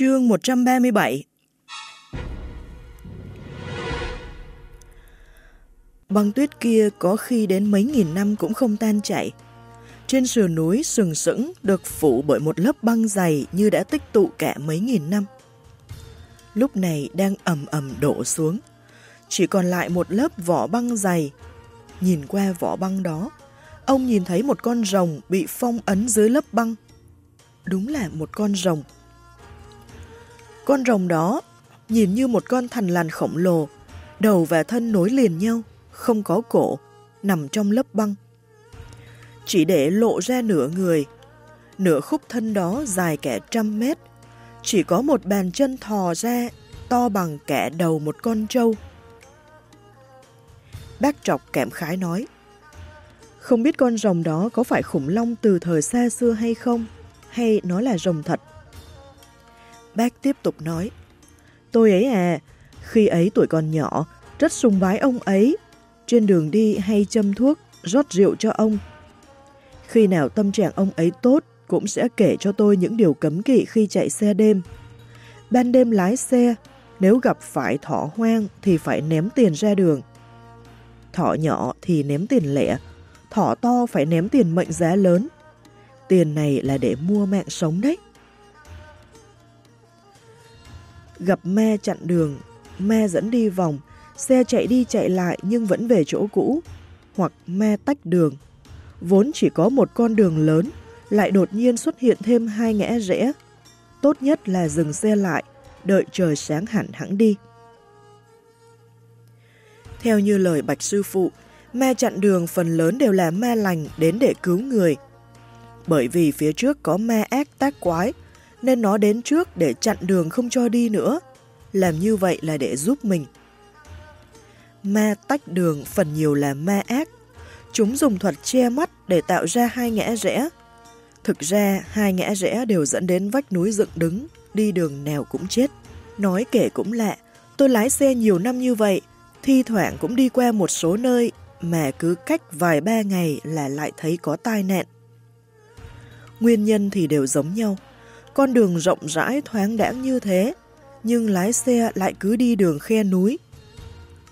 Chương 137 Băng tuyết kia có khi đến mấy nghìn năm cũng không tan chảy. Trên sườn núi sừng sững được phủ bởi một lớp băng dày như đã tích tụ cả mấy nghìn năm. Lúc này đang ầm ầm đổ xuống. Chỉ còn lại một lớp vỏ băng dày. Nhìn qua vỏ băng đó, ông nhìn thấy một con rồng bị phong ấn dưới lớp băng. Đúng là một con rồng. Con rồng đó nhìn như một con thành lằn khổng lồ, đầu và thân nối liền nhau, không có cổ, nằm trong lớp băng. Chỉ để lộ ra nửa người, nửa khúc thân đó dài kẻ trăm mét, chỉ có một bàn chân thò ra, to bằng kẻ đầu một con trâu. Bác trọc kẹm khái nói, không biết con rồng đó có phải khủng long từ thời xa xưa hay không, hay nó là rồng thật. Bác tiếp tục nói, tôi ấy à, khi ấy tuổi còn nhỏ, rất sùng bái ông ấy, trên đường đi hay châm thuốc, rót rượu cho ông. Khi nào tâm trạng ông ấy tốt, cũng sẽ kể cho tôi những điều cấm kỵ khi chạy xe đêm. Ban đêm lái xe, nếu gặp phải thỏ hoang thì phải ném tiền ra đường. Thỏ nhỏ thì ném tiền lẻ, thỏ to phải ném tiền mệnh giá lớn. Tiền này là để mua mạng sống đấy. Gặp me chặn đường, me dẫn đi vòng, xe chạy đi chạy lại nhưng vẫn về chỗ cũ, hoặc me tách đường. Vốn chỉ có một con đường lớn, lại đột nhiên xuất hiện thêm hai ngã rẽ. Tốt nhất là dừng xe lại, đợi trời sáng hẳn hẳn đi. Theo như lời Bạch Sư Phụ, me chặn đường phần lớn đều là me lành đến để cứu người. Bởi vì phía trước có me ác tác quái, nên nó đến trước để chặn đường không cho đi nữa. Làm như vậy là để giúp mình. Ma tách đường phần nhiều là ma ác. Chúng dùng thuật che mắt để tạo ra hai ngã rẽ. Thực ra, hai ngã rẽ đều dẫn đến vách núi dựng đứng, đi đường nào cũng chết. Nói kể cũng lạ, tôi lái xe nhiều năm như vậy, thi thoảng cũng đi qua một số nơi mà cứ cách vài ba ngày là lại thấy có tai nạn. Nguyên nhân thì đều giống nhau. Con đường rộng rãi thoáng đãng như thế, nhưng lái xe lại cứ đi đường khe núi.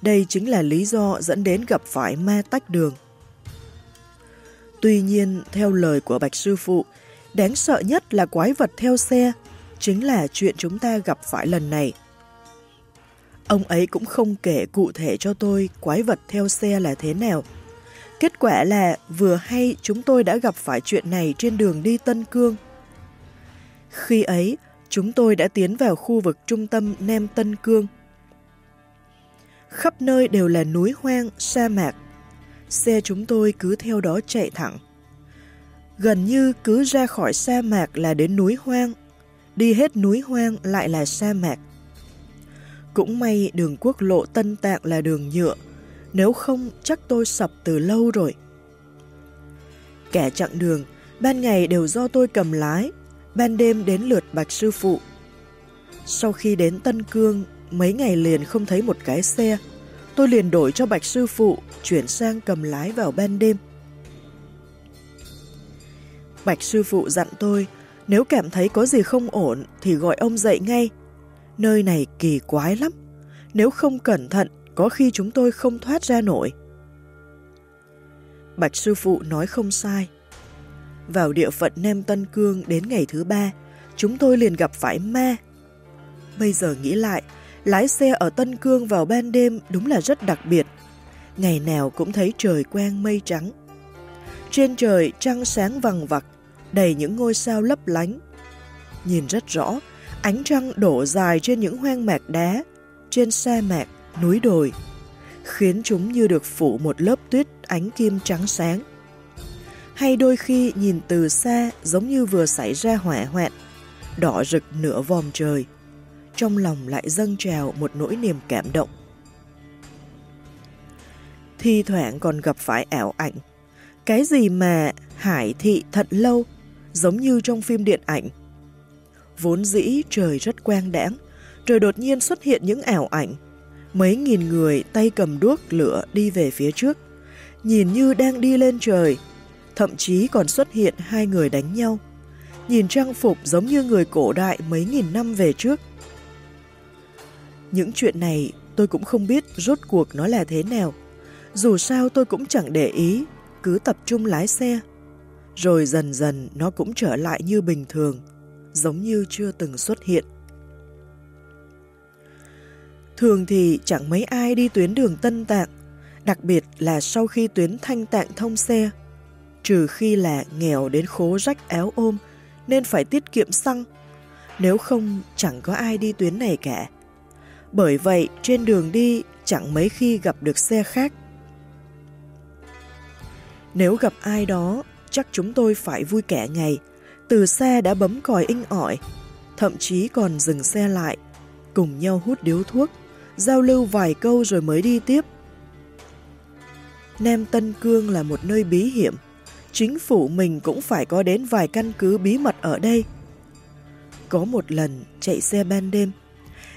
Đây chính là lý do dẫn đến gặp phải ma tách đường. Tuy nhiên, theo lời của Bạch Sư Phụ, đáng sợ nhất là quái vật theo xe, chính là chuyện chúng ta gặp phải lần này. Ông ấy cũng không kể cụ thể cho tôi quái vật theo xe là thế nào. Kết quả là vừa hay chúng tôi đã gặp phải chuyện này trên đường đi Tân Cương. Khi ấy, chúng tôi đã tiến vào khu vực trung tâm Nam Tân Cương. Khắp nơi đều là núi hoang, sa mạc. Xe chúng tôi cứ theo đó chạy thẳng. Gần như cứ ra khỏi sa mạc là đến núi hoang, đi hết núi hoang lại là sa mạc. Cũng may đường quốc lộ Tân Tạng là đường nhựa, nếu không chắc tôi sập từ lâu rồi. Cả chặng đường, ban ngày đều do tôi cầm lái, ban đêm đến lượt bạch sư phụ. Sau khi đến Tân Cương, mấy ngày liền không thấy một cái xe, tôi liền đổi cho bạch sư phụ, chuyển sang cầm lái vào ban đêm. Bạch sư phụ dặn tôi, nếu cảm thấy có gì không ổn thì gọi ông dậy ngay. Nơi này kỳ quái lắm, nếu không cẩn thận có khi chúng tôi không thoát ra nổi. Bạch sư phụ nói không sai. Vào địa phận Nam Tân Cương đến ngày thứ ba, chúng tôi liền gặp phải ma. Bây giờ nghĩ lại, lái xe ở Tân Cương vào ban đêm đúng là rất đặc biệt. Ngày nào cũng thấy trời quang mây trắng. Trên trời trăng sáng vằng vặc, đầy những ngôi sao lấp lánh. Nhìn rất rõ, ánh trăng đổ dài trên những hoang mạc đá, trên sa mạc, núi đồi, khiến chúng như được phủ một lớp tuyết ánh kim trắng sáng. Hay đôi khi nhìn từ xa giống như vừa xảy ra hỏa hoạn, đỏ rực nửa vòm trời, trong lòng lại dâng trào một nỗi niềm cảm động. Thi thoảng còn gặp phải ảo ảnh, cái gì mà hải thị thật lâu, giống như trong phim điện ảnh. Vốn dĩ trời rất quang đãng, trời đột nhiên xuất hiện những ảo ảnh. Mấy nghìn người tay cầm đuốc lửa đi về phía trước, nhìn như đang đi lên trời, thậm chí còn xuất hiện hai người đánh nhau. nhìn trang phục giống như người cổ đại mấy nghìn năm về trước. Những chuyện này tôi cũng không biết rốt cuộc nó là thế nào. Dù sao tôi cũng chẳng để ý, cứ tập trung lái xe. Rồi dần dần nó cũng trở lại như bình thường, giống như chưa từng xuất hiện. Thường thì chẳng mấy ai đi tuyến đường Tân Tạng, đặc biệt là sau khi tuyến Thanh Tạng thông xe, trừ khi là nghèo đến khố rách áo ôm nên phải tiết kiệm xăng, nếu không chẳng có ai đi tuyến này cả. Bởi vậy trên đường đi chẳng mấy khi gặp được xe khác. Nếu gặp ai đó, chắc chúng tôi phải vui kẻ ngày, từ xe đã bấm còi inh ỏi, thậm chí còn dừng xe lại, cùng nhau hút điếu thuốc, giao lưu vài câu rồi mới đi tiếp. Nam Tân Cương là một nơi bí hiểm, chính phủ mình cũng phải có đến vài căn cứ bí mật ở đây. Có một lần chạy xe ban đêm,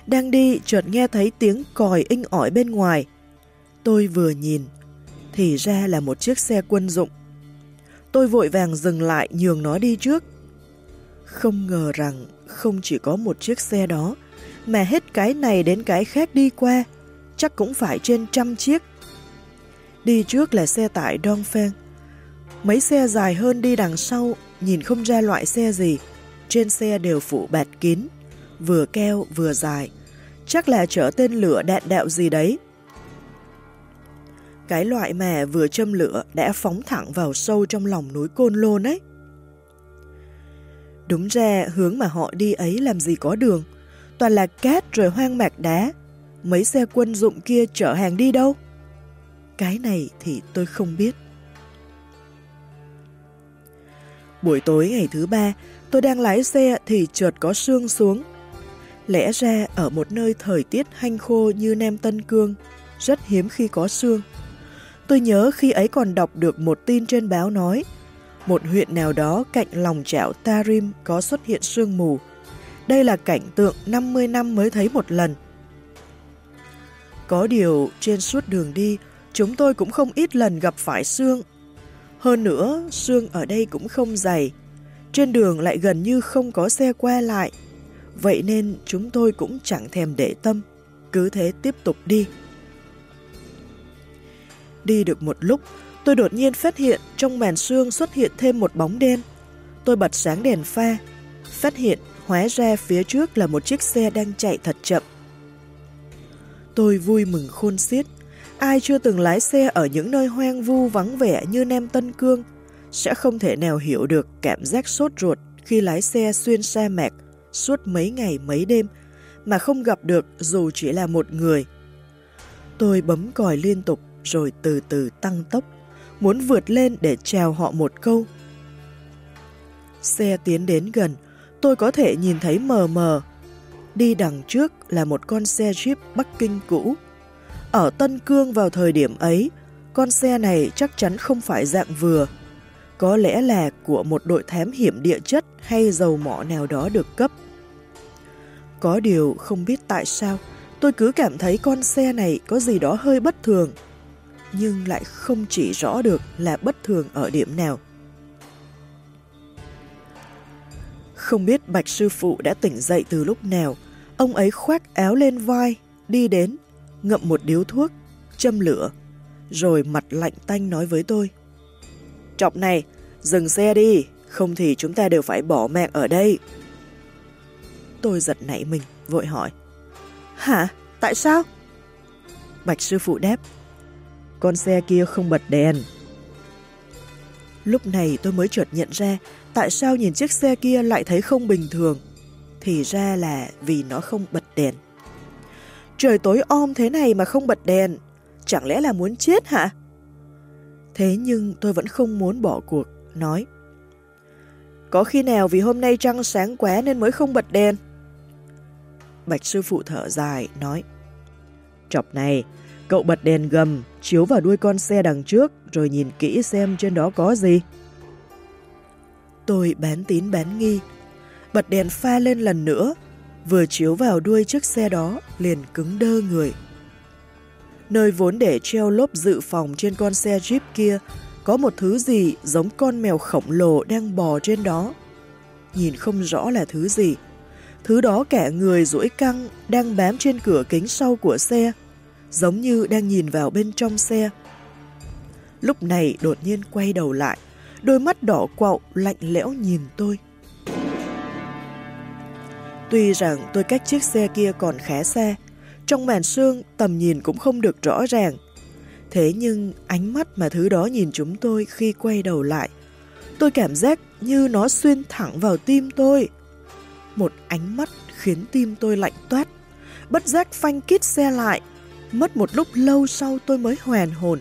đang đi chợt nghe thấy tiếng còi inh ỏi bên ngoài. Tôi vừa nhìn, thì ra là một chiếc xe quân dụng. Tôi vội vàng dừng lại nhường nó đi trước. Không ngờ rằng không chỉ có một chiếc xe đó, mà hết cái này đến cái khác đi qua, chắc cũng phải trên trăm chiếc. Đi trước là xe tải Dongfeng. Mấy xe dài hơn đi đằng sau, nhìn không ra loại xe gì. Trên xe đều phủ bạt kín, vừa keo vừa dài. Chắc là chở tên lửa đạn đạo gì đấy. Cái loại mà vừa châm lửa đã phóng thẳng vào sâu trong lòng núi Côn Lôn ấy. Đúng ra hướng mà họ đi ấy làm gì có đường toàn là cát rồi hoang mạc đá. Mấy xe quân dụng kia chở hàng đi đâu? Cái này thì tôi không biết. Buổi tối ngày thứ ba, tôi đang lái xe thì chợt có sương xuống. Lẽ ra ở một nơi thời tiết hanh khô như Nam Tân Cương, rất hiếm khi có sương. Tôi nhớ khi ấy còn đọc được một tin trên báo nói, một huyện nào đó cạnh lòng trạo Tarim có xuất hiện sương mù, đây là cảnh tượng 50 năm mới thấy một lần. Có điều, trên suốt đường đi, chúng tôi cũng không ít lần gặp phải xương. Hơn nữa, xương ở đây cũng không dày. Trên đường lại gần như không có xe qua lại. Vậy nên chúng tôi cũng chẳng thèm để tâm, cứ thế tiếp tục đi. Đi được một lúc, tôi đột nhiên phát hiện trong màn xương xuất hiện thêm một bóng đen. Tôi bật sáng đèn pha, phát hiện hóa ra phía trước là một chiếc xe đang chạy thật chậm. Tôi vui mừng khôn xiết, ai chưa từng lái xe ở những nơi hoang vu vắng vẻ như Nam Tân Cương sẽ không thể nào hiểu được cảm giác sốt ruột khi lái xe xuyên sa mạc suốt mấy ngày mấy đêm mà không gặp được dù chỉ là một người. Tôi bấm còi liên tục rồi từ từ tăng tốc, muốn vượt lên để chào họ một câu. Xe tiến đến gần, tôi có thể nhìn thấy mờ mờ. Đi đằng trước là một con xe Jeep Bắc Kinh cũ. Ở Tân Cương vào thời điểm ấy, con xe này chắc chắn không phải dạng vừa. Có lẽ là của một đội thám hiểm địa chất hay dầu mỏ nào đó được cấp. Có điều không biết tại sao, tôi cứ cảm thấy con xe này có gì đó hơi bất thường, nhưng lại không chỉ rõ được là bất thường ở điểm nào. Không biết Bạch Sư Phụ đã tỉnh dậy từ lúc nào, ông ấy khoác áo lên vai, đi đến, ngậm một điếu thuốc, châm lửa, rồi mặt lạnh tanh nói với tôi. Trọng này, dừng xe đi, không thì chúng ta đều phải bỏ mạng ở đây. Tôi giật nảy mình, vội hỏi. Hả? Tại sao? Bạch sư phụ đáp. Con xe kia không bật đèn. Lúc này tôi mới chợt nhận ra tại sao nhìn chiếc xe kia lại thấy không bình thường. Thì ra là vì nó không bật đèn. Trời tối om thế này mà không bật đèn, chẳng lẽ là muốn chết hả? Thế nhưng tôi vẫn không muốn bỏ cuộc, nói. Có khi nào vì hôm nay trăng sáng quá nên mới không bật đèn? Bạch sư phụ thở dài, nói. Chọc này, cậu bật đèn gầm, chiếu vào đuôi con xe đằng trước, rồi nhìn kỹ xem trên đó có gì. Tôi bán tín bán nghi, bật đèn pha lên lần nữa, vừa chiếu vào đuôi chiếc xe đó liền cứng đơ người. Nơi vốn để treo lốp dự phòng trên con xe Jeep kia có một thứ gì giống con mèo khổng lồ đang bò trên đó. nhìn không rõ là thứ gì. Thứ đó cả người duỗi căng đang bám trên cửa kính sau của xe, giống như đang nhìn vào bên trong xe. Lúc này đột nhiên quay đầu lại, đôi mắt đỏ quạo lạnh lẽo nhìn tôi. Tuy rằng tôi cách chiếc xe kia còn khá xa, trong màn sương tầm nhìn cũng không được rõ ràng. Thế nhưng ánh mắt mà thứ đó nhìn chúng tôi khi quay đầu lại, tôi cảm giác như nó xuyên thẳng vào tim tôi. Một ánh mắt khiến tim tôi lạnh toát, bất giác phanh kít xe lại. Mất một lúc lâu sau tôi mới hoàn hồn.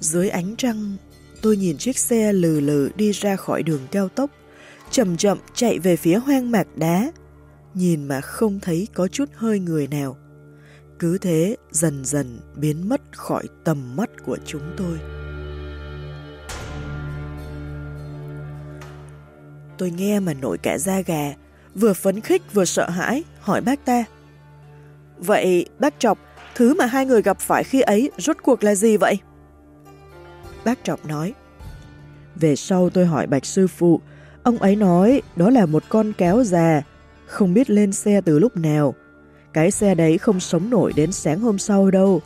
Dưới ánh trăng, tôi nhìn chiếc xe lừ lừ đi ra khỏi đường cao tốc, chậm chậm chạy về phía hoang mạc đá, nhìn mà không thấy có chút hơi người nào. Cứ thế dần dần biến mất khỏi tầm mắt của chúng tôi. Tôi nghe mà nổi cả da gà, vừa phấn khích vừa sợ hãi, hỏi bác ta. Vậy bác Trọc, thứ mà hai người gặp phải khi ấy rốt cuộc là gì vậy? Bác Trọc nói. Về sau tôi hỏi bạch sư phụ, ông ấy nói đó là một con kéo già, không biết lên xe từ lúc nào. Cái xe đấy không sống nổi đến sáng hôm sau đâu.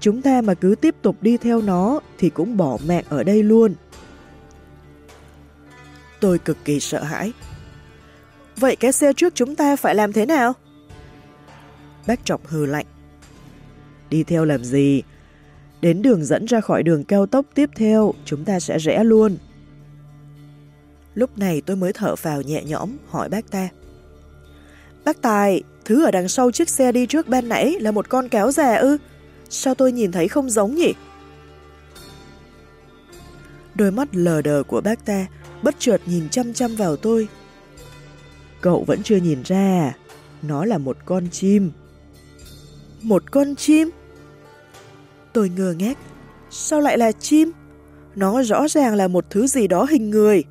Chúng ta mà cứ tiếp tục đi theo nó thì cũng bỏ mạng ở đây luôn. Tôi cực kỳ sợ hãi. Vậy cái xe trước chúng ta phải làm thế nào? Bác Trọng hừ lạnh. Đi theo làm gì? Đến đường dẫn ra khỏi đường cao tốc tiếp theo, chúng ta sẽ rẽ luôn. Lúc này tôi mới thở vào nhẹ nhõm, hỏi bác ta. Bác Tài, thứ ở đằng sau chiếc xe đi trước ban nãy là một con cáo già ư? Sao tôi nhìn thấy không giống nhỉ? Đôi mắt lờ đờ của bác ta bất chợt nhìn chăm chăm vào tôi. Cậu vẫn chưa nhìn ra? Nó là một con chim. Một con chim? Tôi ngơ ngác. Sao lại là chim? Nó rõ ràng là một thứ gì đó hình người.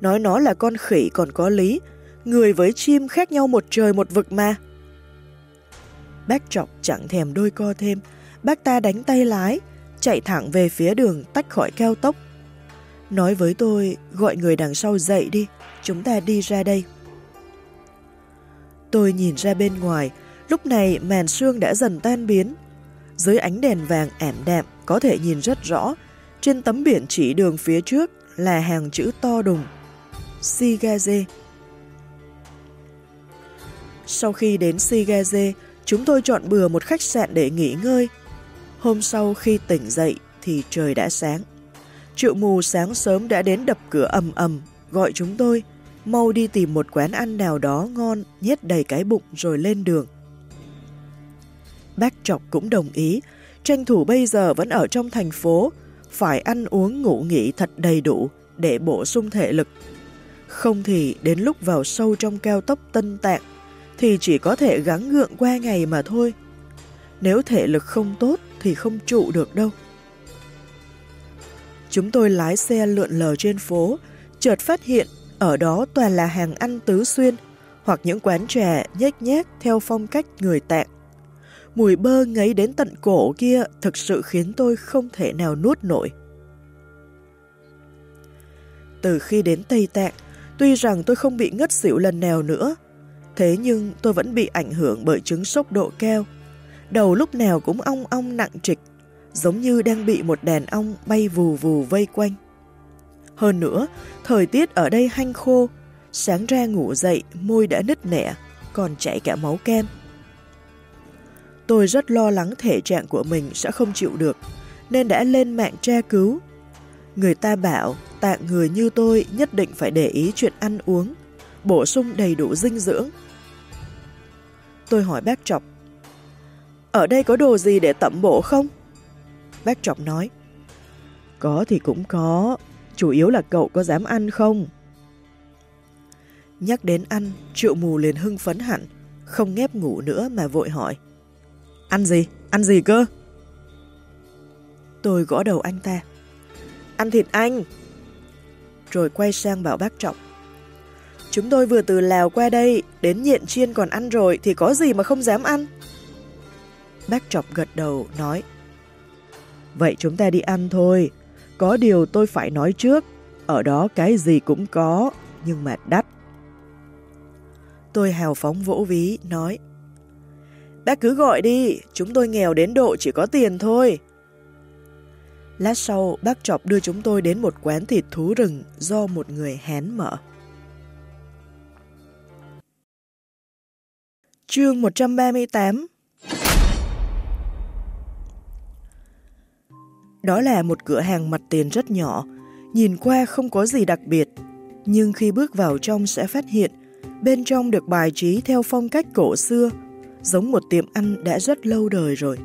Nói nó là con khỉ còn có lý, người với chim khác nhau một trời một vực mà. Bác trọc chẳng thèm đôi co thêm, bác ta đánh tay lái, chạy thẳng về phía đường tách khỏi cao tốc. Nói với tôi, gọi người đằng sau dậy đi, chúng ta đi ra đây. Tôi nhìn ra bên ngoài, lúc này màn sương đã dần tan biến. Dưới ánh đèn vàng ảm đạm có thể nhìn rất rõ, trên tấm biển chỉ đường phía trước là hàng chữ to đùng. Sigaze sau khi đến Sigaze, chúng tôi chọn bừa một khách sạn để nghỉ ngơi. Hôm sau khi tỉnh dậy thì trời đã sáng. Triệu mù sáng sớm đã đến đập cửa ầm ầm, gọi chúng tôi, mau đi tìm một quán ăn nào đó ngon, nhét đầy cái bụng rồi lên đường. Bác Trọc cũng đồng ý, tranh thủ bây giờ vẫn ở trong thành phố, phải ăn uống ngủ nghỉ thật đầy đủ để bổ sung thể lực. Không thì đến lúc vào sâu trong cao tốc Tân Tạng thì chỉ có thể gắng gượng qua ngày mà thôi. Nếu thể lực không tốt thì không trụ được đâu. Chúng tôi lái xe lượn lờ trên phố, chợt phát hiện ở đó toàn là hàng ăn tứ xuyên hoặc những quán trà nhếch nhác theo phong cách người tạng. Mùi bơ ngấy đến tận cổ kia thực sự khiến tôi không thể nào nuốt nổi. Từ khi đến Tây Tạng, tuy rằng tôi không bị ngất xỉu lần nào nữa, Thế nhưng tôi vẫn bị ảnh hưởng bởi chứng sốc độ keo. Đầu lúc nào cũng ong ong nặng trịch, giống như đang bị một đàn ong bay vù vù vây quanh. Hơn nữa, thời tiết ở đây hanh khô, sáng ra ngủ dậy môi đã nứt nẻ, còn chảy cả máu kem. Tôi rất lo lắng thể trạng của mình sẽ không chịu được, nên đã lên mạng tra cứu. Người ta bảo tạng người như tôi nhất định phải để ý chuyện ăn uống, bổ sung đầy đủ dinh dưỡng, Tôi hỏi bác Trọc. Ở đây có đồ gì để tẩm bổ không? Bác Trọc nói. Có thì cũng có, chủ yếu là cậu có dám ăn không? Nhắc đến ăn, triệu mù liền hưng phấn hẳn, không ngép ngủ nữa mà vội hỏi. Ăn gì? Ăn gì cơ? Tôi gõ đầu anh ta. Ăn thịt anh. Rồi quay sang bảo bác Trọng. Chúng tôi vừa từ Lào qua đây, đến nhện chiên còn ăn rồi thì có gì mà không dám ăn. Bác trọng gật đầu, nói Vậy chúng ta đi ăn thôi, có điều tôi phải nói trước, ở đó cái gì cũng có, nhưng mà đắt. Tôi hào phóng vỗ ví, nói Bác cứ gọi đi, chúng tôi nghèo đến độ chỉ có tiền thôi. Lát sau, bác Trọc đưa chúng tôi đến một quán thịt thú rừng do một người Hán mở. Chương 138 Đó là một cửa hàng mặt tiền rất nhỏ, nhìn qua không có gì đặc biệt, nhưng khi bước vào trong sẽ phát hiện bên trong được bài trí theo phong cách cổ xưa, giống một tiệm ăn đã rất lâu đời rồi.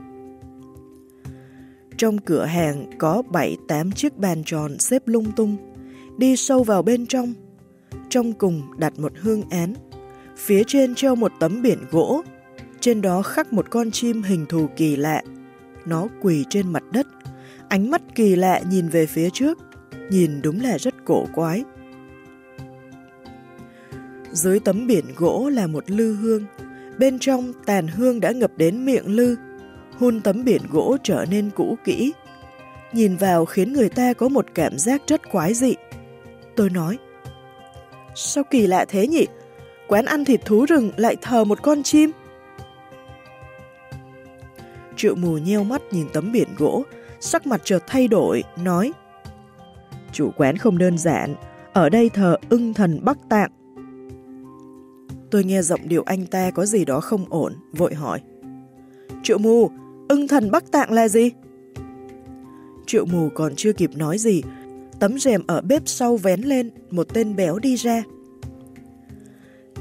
Trong cửa hàng có 7-8 chiếc bàn tròn xếp lung tung, đi sâu vào bên trong. Trong cùng đặt một hương án, phía trên treo một tấm biển gỗ, trên đó khắc một con chim hình thù kỳ lạ. Nó quỳ trên mặt đất, ánh mắt kỳ lạ nhìn về phía trước, nhìn đúng là rất cổ quái. Dưới tấm biển gỗ là một lư hương, bên trong tàn hương đã ngập đến miệng lư, hun tấm biển gỗ trở nên cũ kỹ. Nhìn vào khiến người ta có một cảm giác rất quái dị. Tôi nói, sao kỳ lạ thế nhỉ? Quán ăn thịt thú rừng lại thờ một con chim. Triệu mù nheo mắt nhìn tấm biển gỗ, sắc mặt chợt thay đổi, nói Chủ quán không đơn giản, ở đây thờ ưng thần Bắc Tạng. Tôi nghe giọng điệu anh ta có gì đó không ổn, vội hỏi. Triệu mù, ưng thần Bắc Tạng là gì? Triệu mù còn chưa kịp nói gì, tấm rèm ở bếp sau vén lên, một tên béo đi ra.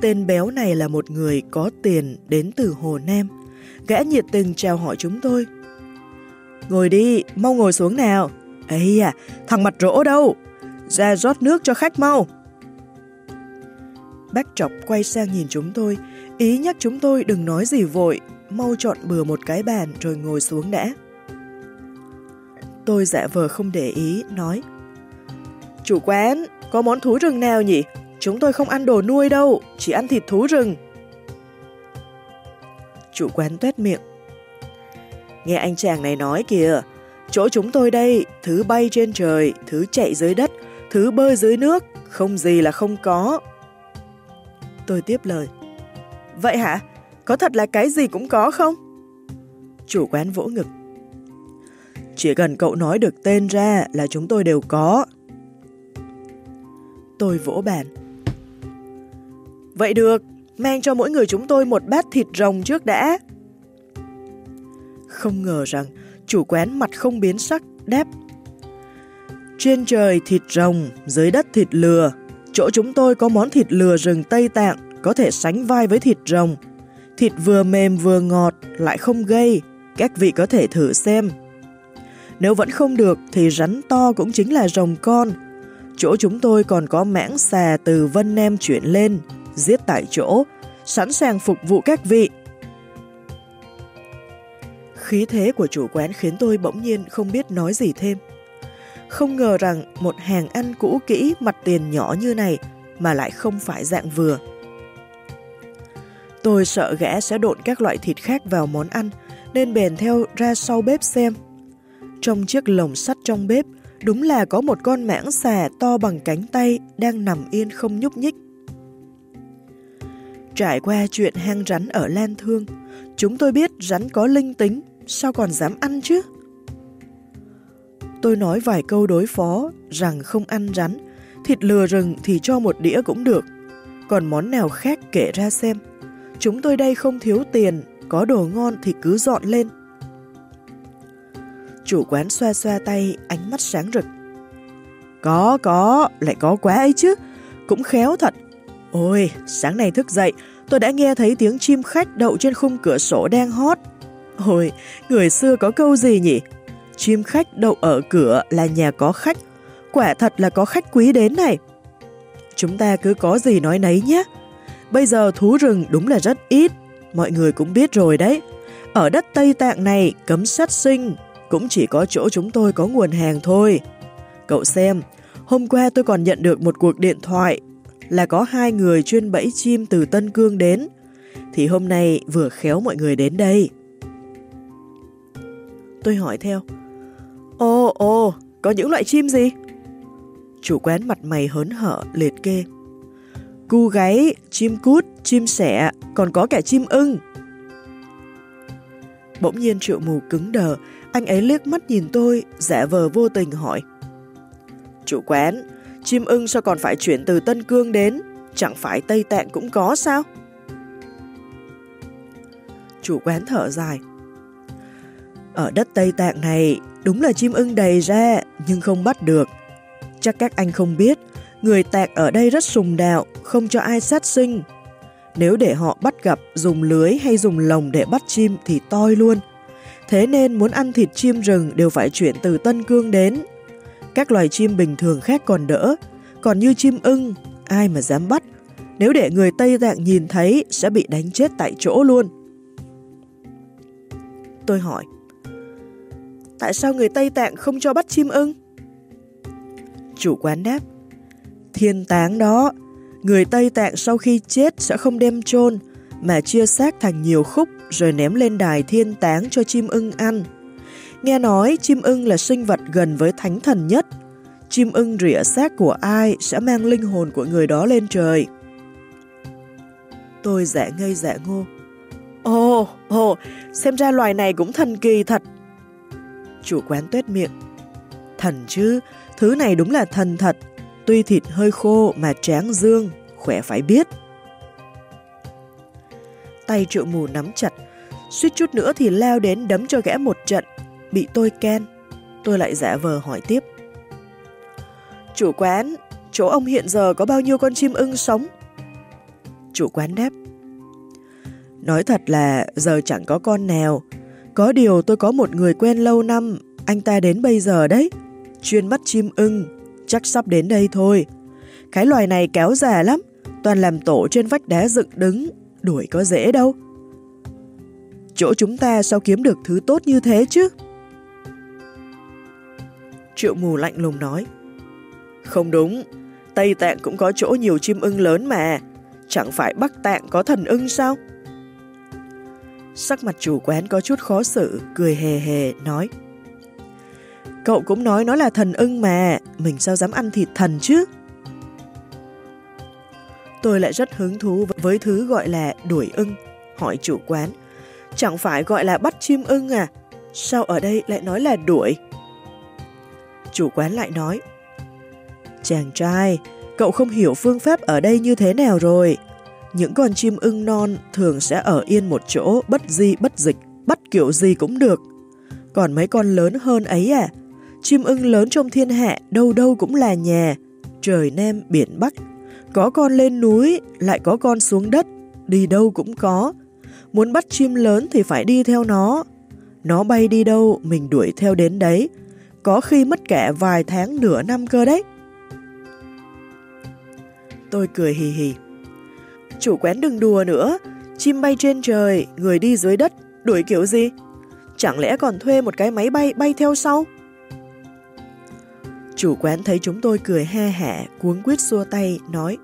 Tên béo này là một người có tiền đến từ Hồ Nam. Gã nhiệt tình chào hỏi chúng tôi. Ngồi đi, mau ngồi xuống nào. Ây à, thằng mặt rỗ đâu? Ra rót nước cho khách mau. Bác Trọc quay sang nhìn chúng tôi, ý nhắc chúng tôi đừng nói gì vội, mau chọn bừa một cái bàn rồi ngồi xuống đã. Tôi dạ vờ không để ý, nói Chủ quán, có món thú rừng nào nhỉ? Chúng tôi không ăn đồ nuôi đâu, chỉ ăn thịt thú rừng. Chủ quán tuét miệng. Nghe anh chàng này nói kìa, chỗ chúng tôi đây, thứ bay trên trời, thứ chạy dưới đất, thứ bơi dưới nước, không gì là không có. Tôi tiếp lời. Vậy hả? Có thật là cái gì cũng có không? Chủ quán vỗ ngực. Chỉ cần cậu nói được tên ra là chúng tôi đều có. Tôi vỗ bàn. Vậy được, mang cho mỗi người chúng tôi một bát thịt rồng trước đã. Không ngờ rằng chủ quán mặt không biến sắc, đáp. Trên trời thịt rồng, dưới đất thịt lừa. Chỗ chúng tôi có món thịt lừa rừng Tây Tạng có thể sánh vai với thịt rồng. Thịt vừa mềm vừa ngọt, lại không gây. Các vị có thể thử xem. Nếu vẫn không được thì rắn to cũng chính là rồng con. Chỗ chúng tôi còn có mãng xà từ Vân Nam chuyển lên, giết tại chỗ, sẵn sàng phục vụ các vị. Khí thế của chủ quán khiến tôi bỗng nhiên không biết nói gì thêm. Không ngờ rằng một hàng ăn cũ kỹ mặt tiền nhỏ như này mà lại không phải dạng vừa. Tôi sợ gã sẽ độn các loại thịt khác vào món ăn, nên bèn theo ra sau bếp xem. Trong chiếc lồng sắt trong bếp, đúng là có một con mãng xà to bằng cánh tay đang nằm yên không nhúc nhích. Trải qua chuyện hang rắn ở Lan Thương, chúng tôi biết rắn có linh tính, sao còn dám ăn chứ? Tôi nói vài câu đối phó rằng không ăn rắn, thịt lừa rừng thì cho một đĩa cũng được, còn món nào khác kể ra xem. Chúng tôi đây không thiếu tiền, có đồ ngon thì cứ dọn lên. Chủ quán xoa xoa tay, ánh mắt sáng rực. Có, có, lại có quá ấy chứ, cũng khéo thật. Ôi, sáng nay thức dậy, tôi đã nghe thấy tiếng chim khách đậu trên khung cửa sổ đang hót. Ôi, người xưa có câu gì nhỉ? Chim khách đậu ở cửa là nhà có khách, quả thật là có khách quý đến này. Chúng ta cứ có gì nói nấy nhé. Bây giờ thú rừng đúng là rất ít, mọi người cũng biết rồi đấy. Ở đất Tây Tạng này cấm sát sinh, cũng chỉ có chỗ chúng tôi có nguồn hàng thôi. Cậu xem, hôm qua tôi còn nhận được một cuộc điện thoại là có hai người chuyên bẫy chim từ Tân Cương đến, thì hôm nay vừa khéo mọi người đến đây. Tôi hỏi theo, Ồ, ồ, có những loại chim gì? Chủ quán mặt mày hớn hở liệt kê. Cu gáy, chim cút, chim sẻ, còn có cả chim ưng. Bỗng nhiên triệu mù cứng đờ, anh ấy liếc mắt nhìn tôi, giả vờ vô tình hỏi. Chủ quán, chim ưng sao còn phải chuyển từ Tân Cương đến? Chẳng phải Tây Tạng cũng có sao? Chủ quán thở dài. Ở đất Tây Tạng này, đúng là chim ưng đầy ra, nhưng không bắt được. Chắc các anh không biết, người tạc ở đây rất sùng đạo, không cho ai sát sinh. Nếu để họ bắt gặp dùng lưới hay dùng lồng để bắt chim thì toi luôn. Thế nên muốn ăn thịt chim rừng đều phải chuyển từ Tân Cương đến. Các loài chim bình thường khác còn đỡ, còn như chim ưng, ai mà dám bắt. Nếu để người Tây Tạng nhìn thấy sẽ bị đánh chết tại chỗ luôn. Tôi hỏi, tại sao người Tây Tạng không cho bắt chim ưng? Chủ quán đáp, thiên táng đó, người Tây Tạng sau khi chết sẽ không đem chôn mà chia xác thành nhiều khúc rồi ném lên đài thiên táng cho chim ưng ăn. Nghe nói chim ưng là sinh vật gần với thánh thần nhất. Chim ưng rỉa xác của ai sẽ mang linh hồn của người đó lên trời. Tôi dạ ngây dạ ngô. Ồ, ồ, xem ra loài này cũng thần kỳ thật. Chủ quán tuyết miệng. Thần chứ, thứ này đúng là thần thật. Tuy thịt hơi khô mà tráng dương, khỏe phải biết. Tay triệu mù nắm chặt, suýt chút nữa thì leo đến đấm cho gã một trận, bị tôi ken. Tôi lại giả vờ hỏi tiếp. Chủ quán, chỗ ông hiện giờ có bao nhiêu con chim ưng sống? Chủ quán đáp. Nói thật là giờ chẳng có con nào. Có điều tôi có một người quen lâu năm, anh ta đến bây giờ đấy. Chuyên bắt chim ưng, chắc sắp đến đây thôi. Cái loài này kéo già lắm, toàn làm tổ trên vách đá dựng đứng, đuổi có dễ đâu. Chỗ chúng ta sao kiếm được thứ tốt như thế chứ? Triệu mù lạnh lùng nói. Không đúng, Tây Tạng cũng có chỗ nhiều chim ưng lớn mà, chẳng phải Bắc Tạng có thần ưng sao? Sắc mặt chủ quán có chút khó xử, cười hề hề, nói. Cậu cũng nói nó là thần ưng mà, mình sao dám ăn thịt thần chứ? Tôi lại rất hứng thú với thứ gọi là đuổi ưng, hỏi chủ quán. Chẳng phải gọi là bắt chim ưng à? Sao ở đây lại nói là đuổi? Chủ quán lại nói. Chàng trai, cậu không hiểu phương pháp ở đây như thế nào rồi. Những con chim ưng non thường sẽ ở yên một chỗ bất di bất dịch, bắt kiểu gì cũng được. Còn mấy con lớn hơn ấy à? Chim ưng lớn trong thiên hạ đâu đâu cũng là nhà, trời Nam biển Bắc. Có con lên núi, lại có con xuống đất, đi đâu cũng có. Muốn bắt chim lớn thì phải đi theo nó. Nó bay đi đâu, mình đuổi theo đến đấy. Có khi mất cả vài tháng nửa năm cơ đấy. Tôi cười hì hì. Chủ quán đừng đùa nữa, chim bay trên trời, người đi dưới đất, đuổi kiểu gì? Chẳng lẽ còn thuê một cái máy bay bay theo sau? Chủ quán thấy chúng tôi cười ha hả, cuống quyết xua tay, nói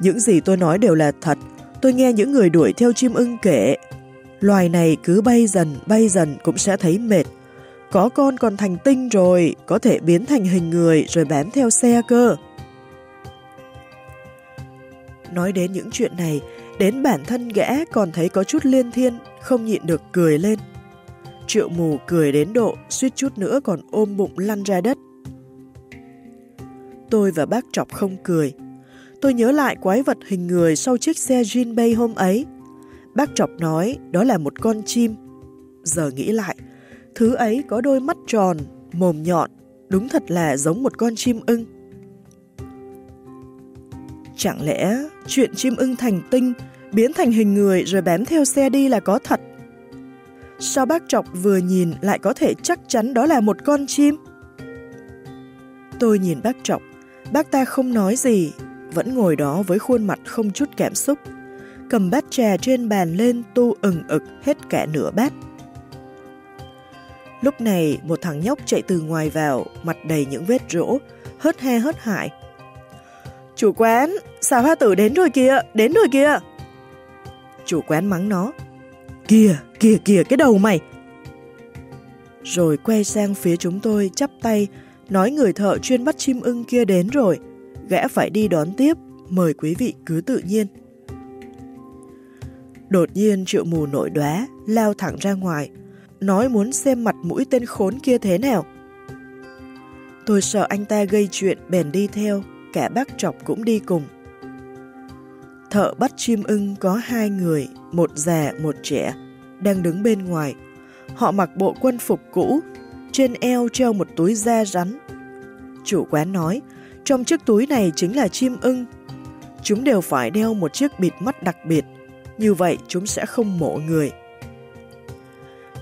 Những gì tôi nói đều là thật, tôi nghe những người đuổi theo chim ưng kể. Loài này cứ bay dần, bay dần cũng sẽ thấy mệt. Có con còn thành tinh rồi, có thể biến thành hình người rồi bám theo xe cơ. Nói đến những chuyện này, đến bản thân gã còn thấy có chút liên thiên, không nhịn được cười lên. Triệu mù cười đến độ, suýt chút nữa còn ôm bụng lăn ra đất. Tôi và bác Trọc không cười. Tôi nhớ lại quái vật hình người sau chiếc xe Jinbei hôm ấy. Bác Trọc nói đó là một con chim. Giờ nghĩ lại, thứ ấy có đôi mắt tròn, mồm nhọn, đúng thật là giống một con chim ưng. Chẳng lẽ chuyện chim ưng thành tinh, biến thành hình người rồi bám theo xe đi là có thật? Sao bác Trọc vừa nhìn lại có thể chắc chắn đó là một con chim? Tôi nhìn bác Trọc, bác ta không nói gì, vẫn ngồi đó với khuôn mặt không chút cảm xúc, cầm bát trà trên bàn lên tu ừng ực hết cả nửa bát. Lúc này, một thằng nhóc chạy từ ngoài vào, mặt đầy những vết rỗ, hớt he hớt hải. Chủ quán, xào hoa tử đến rồi kìa, đến rồi kìa. Chủ quán mắng nó. Kìa, kìa kìa cái đầu mày. Rồi quay sang phía chúng tôi chắp tay, Nói người thợ chuyên bắt chim ưng kia đến rồi, gã phải đi đón tiếp, mời quý vị cứ tự nhiên. Đột nhiên triệu mù nổi đoá, lao thẳng ra ngoài, nói muốn xem mặt mũi tên khốn kia thế nào. Tôi sợ anh ta gây chuyện bèn đi theo, cả bác trọc cũng đi cùng. Thợ bắt chim ưng có hai người, một già một trẻ, đang đứng bên ngoài. Họ mặc bộ quân phục cũ, trên eo treo một túi da rắn. Chủ quán nói, trong chiếc túi này chính là chim ưng. Chúng đều phải đeo một chiếc bịt mắt đặc biệt, như vậy chúng sẽ không mổ người.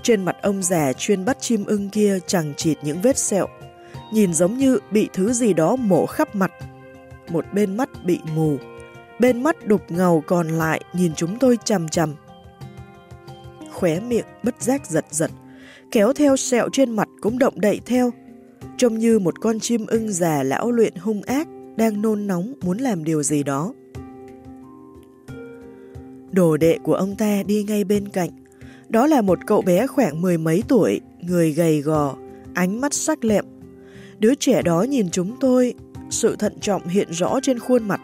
Trên mặt ông già chuyên bắt chim ưng kia chẳng chịt những vết sẹo, nhìn giống như bị thứ gì đó mổ khắp mặt. Một bên mắt bị mù, bên mắt đục ngầu còn lại nhìn chúng tôi chằm chằm. Khóe miệng bất giác giật giật, kéo theo sẹo trên mặt cũng động đậy theo, trông như một con chim ưng già lão luyện hung ác đang nôn nóng muốn làm điều gì đó. Đồ đệ của ông ta đi ngay bên cạnh, đó là một cậu bé khoảng mười mấy tuổi, người gầy gò, ánh mắt sắc lẹm. Đứa trẻ đó nhìn chúng tôi, sự thận trọng hiện rõ trên khuôn mặt.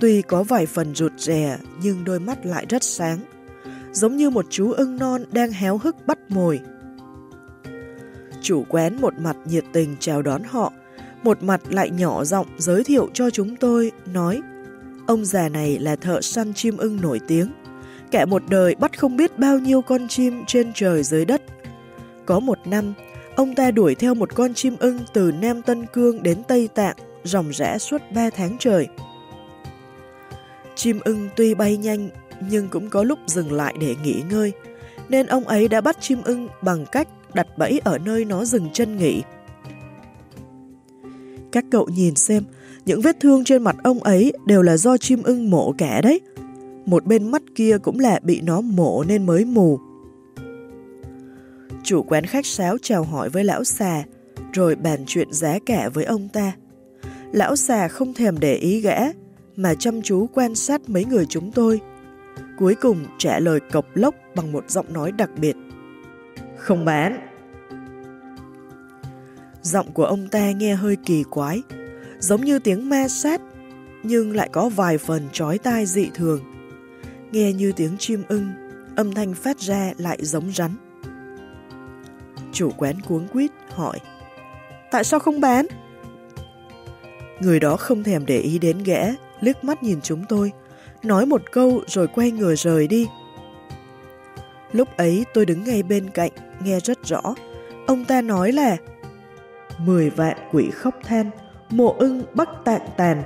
Tuy có vài phần rụt rè, nhưng đôi mắt lại rất sáng, giống như một chú ưng non đang héo hức bắt mồi. Chủ quán một mặt nhiệt tình chào đón họ, một mặt lại nhỏ giọng giới thiệu cho chúng tôi, nói Ông già này là thợ săn chim ưng nổi tiếng, kẻ một đời bắt không biết bao nhiêu con chim trên trời dưới đất. Có một năm, ông ta đuổi theo một con chim ưng từ Nam Tân Cương đến Tây Tạng, ròng rẽ suốt ba tháng trời. Chim ưng tuy bay nhanh, nhưng cũng có lúc dừng lại để nghỉ ngơi, nên ông ấy đã bắt chim ưng bằng cách đặt bẫy ở nơi nó dừng chân nghỉ. Các cậu nhìn xem, những vết thương trên mặt ông ấy đều là do chim ưng mổ kẻ đấy. Một bên mắt kia cũng là bị nó mổ nên mới mù. Chủ quán khách sáo chào hỏi với lão xà, rồi bàn chuyện giá cả với ông ta. Lão xà không thèm để ý gã, mà chăm chú quan sát mấy người chúng tôi. Cuối cùng trả lời cộc lốc bằng một giọng nói đặc biệt. Không bán. Giọng của ông ta nghe hơi kỳ quái, giống như tiếng ma sát, nhưng lại có vài phần trói tai dị thường. Nghe như tiếng chim ưng, âm thanh phát ra lại giống rắn. Chủ quán cuống quýt hỏi, tại sao không bán? Người đó không thèm để ý đến gã, liếc mắt nhìn chúng tôi, nói một câu rồi quay người rời đi. Lúc ấy tôi đứng ngay bên cạnh, nghe rất rõ. Ông ta nói là Mười vạn quỷ khóc than, mộ ưng bắc tạng tàn.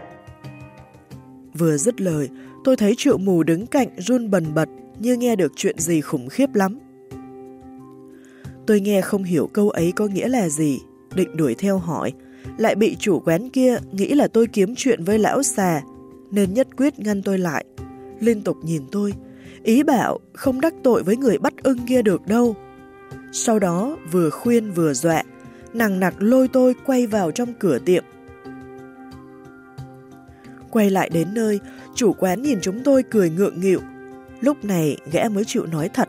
Vừa dứt lời, tôi thấy triệu mù đứng cạnh run bần bật như nghe được chuyện gì khủng khiếp lắm. Tôi nghe không hiểu câu ấy có nghĩa là gì, định đuổi theo hỏi, lại bị chủ quán kia nghĩ là tôi kiếm chuyện với lão xà, nên nhất quyết ngăn tôi lại. Liên tục nhìn tôi, ý bảo không đắc tội với người bắt ưng kia được đâu. Sau đó vừa khuyên vừa dọa, nằng nặc lôi tôi quay vào trong cửa tiệm. Quay lại đến nơi, chủ quán nhìn chúng tôi cười ngượng nghịu. Lúc này gã mới chịu nói thật.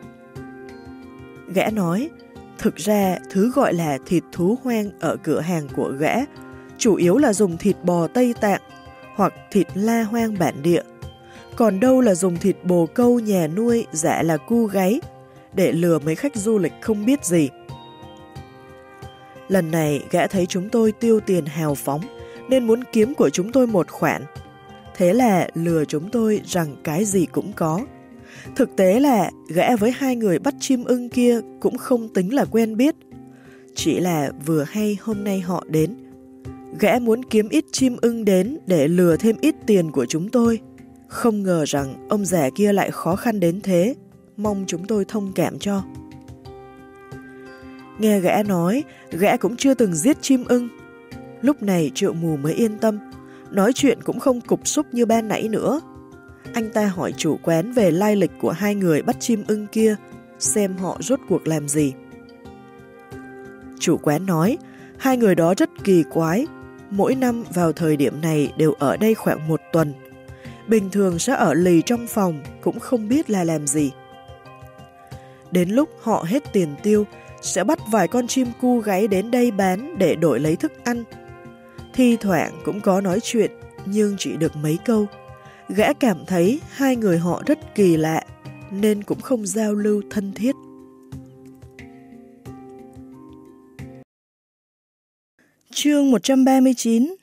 Gã nói, thực ra thứ gọi là thịt thú hoang ở cửa hàng của gã chủ yếu là dùng thịt bò Tây Tạng hoặc thịt la hoang bản địa. Còn đâu là dùng thịt bồ câu nhà nuôi, giả là cu gáy, để lừa mấy khách du lịch không biết gì. Lần này, gã thấy chúng tôi tiêu tiền hào phóng, nên muốn kiếm của chúng tôi một khoản. Thế là lừa chúng tôi rằng cái gì cũng có. Thực tế là, gã với hai người bắt chim ưng kia cũng không tính là quen biết. Chỉ là vừa hay hôm nay họ đến. Gã muốn kiếm ít chim ưng đến để lừa thêm ít tiền của chúng tôi. Không ngờ rằng ông già kia lại khó khăn đến thế. Mong chúng tôi thông cảm cho. Nghe gã nói, gã cũng chưa từng giết chim ưng. Lúc này triệu mù mới yên tâm, nói chuyện cũng không cục xúc như ban nãy nữa. Anh ta hỏi chủ quán về lai lịch của hai người bắt chim ưng kia, xem họ rốt cuộc làm gì. Chủ quán nói, hai người đó rất kỳ quái, mỗi năm vào thời điểm này đều ở đây khoảng một tuần. Bình thường sẽ ở lì trong phòng, cũng không biết là làm gì. Đến lúc họ hết tiền tiêu, sẽ bắt vài con chim cu gáy đến đây bán để đổi lấy thức ăn. Thi thoảng cũng có nói chuyện, nhưng chỉ được mấy câu. Gã cảm thấy hai người họ rất kỳ lạ, nên cũng không giao lưu thân thiết. Chương 139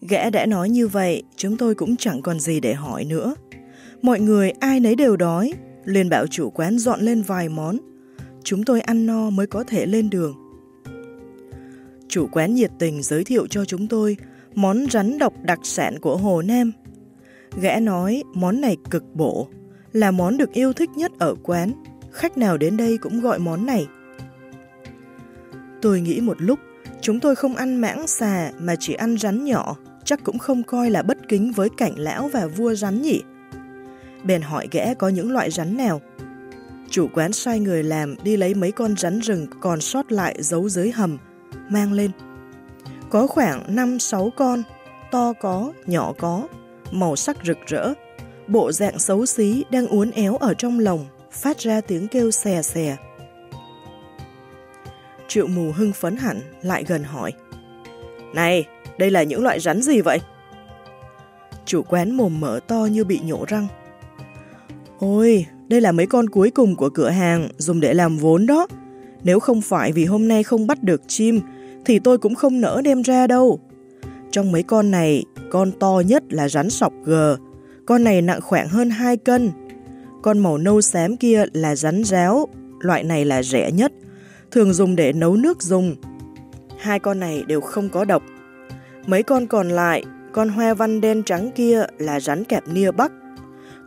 Gã đã nói như vậy, chúng tôi cũng chẳng còn gì để hỏi nữa. Mọi người ai nấy đều đói, liền bảo chủ quán dọn lên vài món. Chúng tôi ăn no mới có thể lên đường. Chủ quán nhiệt tình giới thiệu cho chúng tôi món rắn độc đặc sản của Hồ Nam. Gã nói món này cực bổ, là món được yêu thích nhất ở quán. Khách nào đến đây cũng gọi món này. Tôi nghĩ một lúc, chúng tôi không ăn mãng xà mà chỉ ăn rắn nhỏ, chắc cũng không coi là bất kính với cảnh lão và vua rắn nhỉ. Bèn hỏi gã có những loại rắn nào. Chủ quán sai người làm đi lấy mấy con rắn rừng còn sót lại giấu dưới hầm, mang lên. Có khoảng 5-6 con, to có, nhỏ có, màu sắc rực rỡ, bộ dạng xấu xí đang uốn éo ở trong lồng, phát ra tiếng kêu xè xè. Triệu mù hưng phấn hẳn, lại gần hỏi. Này, đây là những loại rắn gì vậy? Chủ quán mồm mở to như bị nhổ răng. Ôi, đây là mấy con cuối cùng của cửa hàng, dùng để làm vốn đó. Nếu không phải vì hôm nay không bắt được chim, thì tôi cũng không nỡ đem ra đâu. Trong mấy con này, con to nhất là rắn sọc gờ. Con này nặng khoảng hơn 2 cân. Con màu nâu xám kia là rắn ráo, loại này là rẻ nhất, thường dùng để nấu nước dùng. Hai con này đều không có độc. Mấy con còn lại, con hoa văn đen trắng kia là rắn kẹp nia bắc.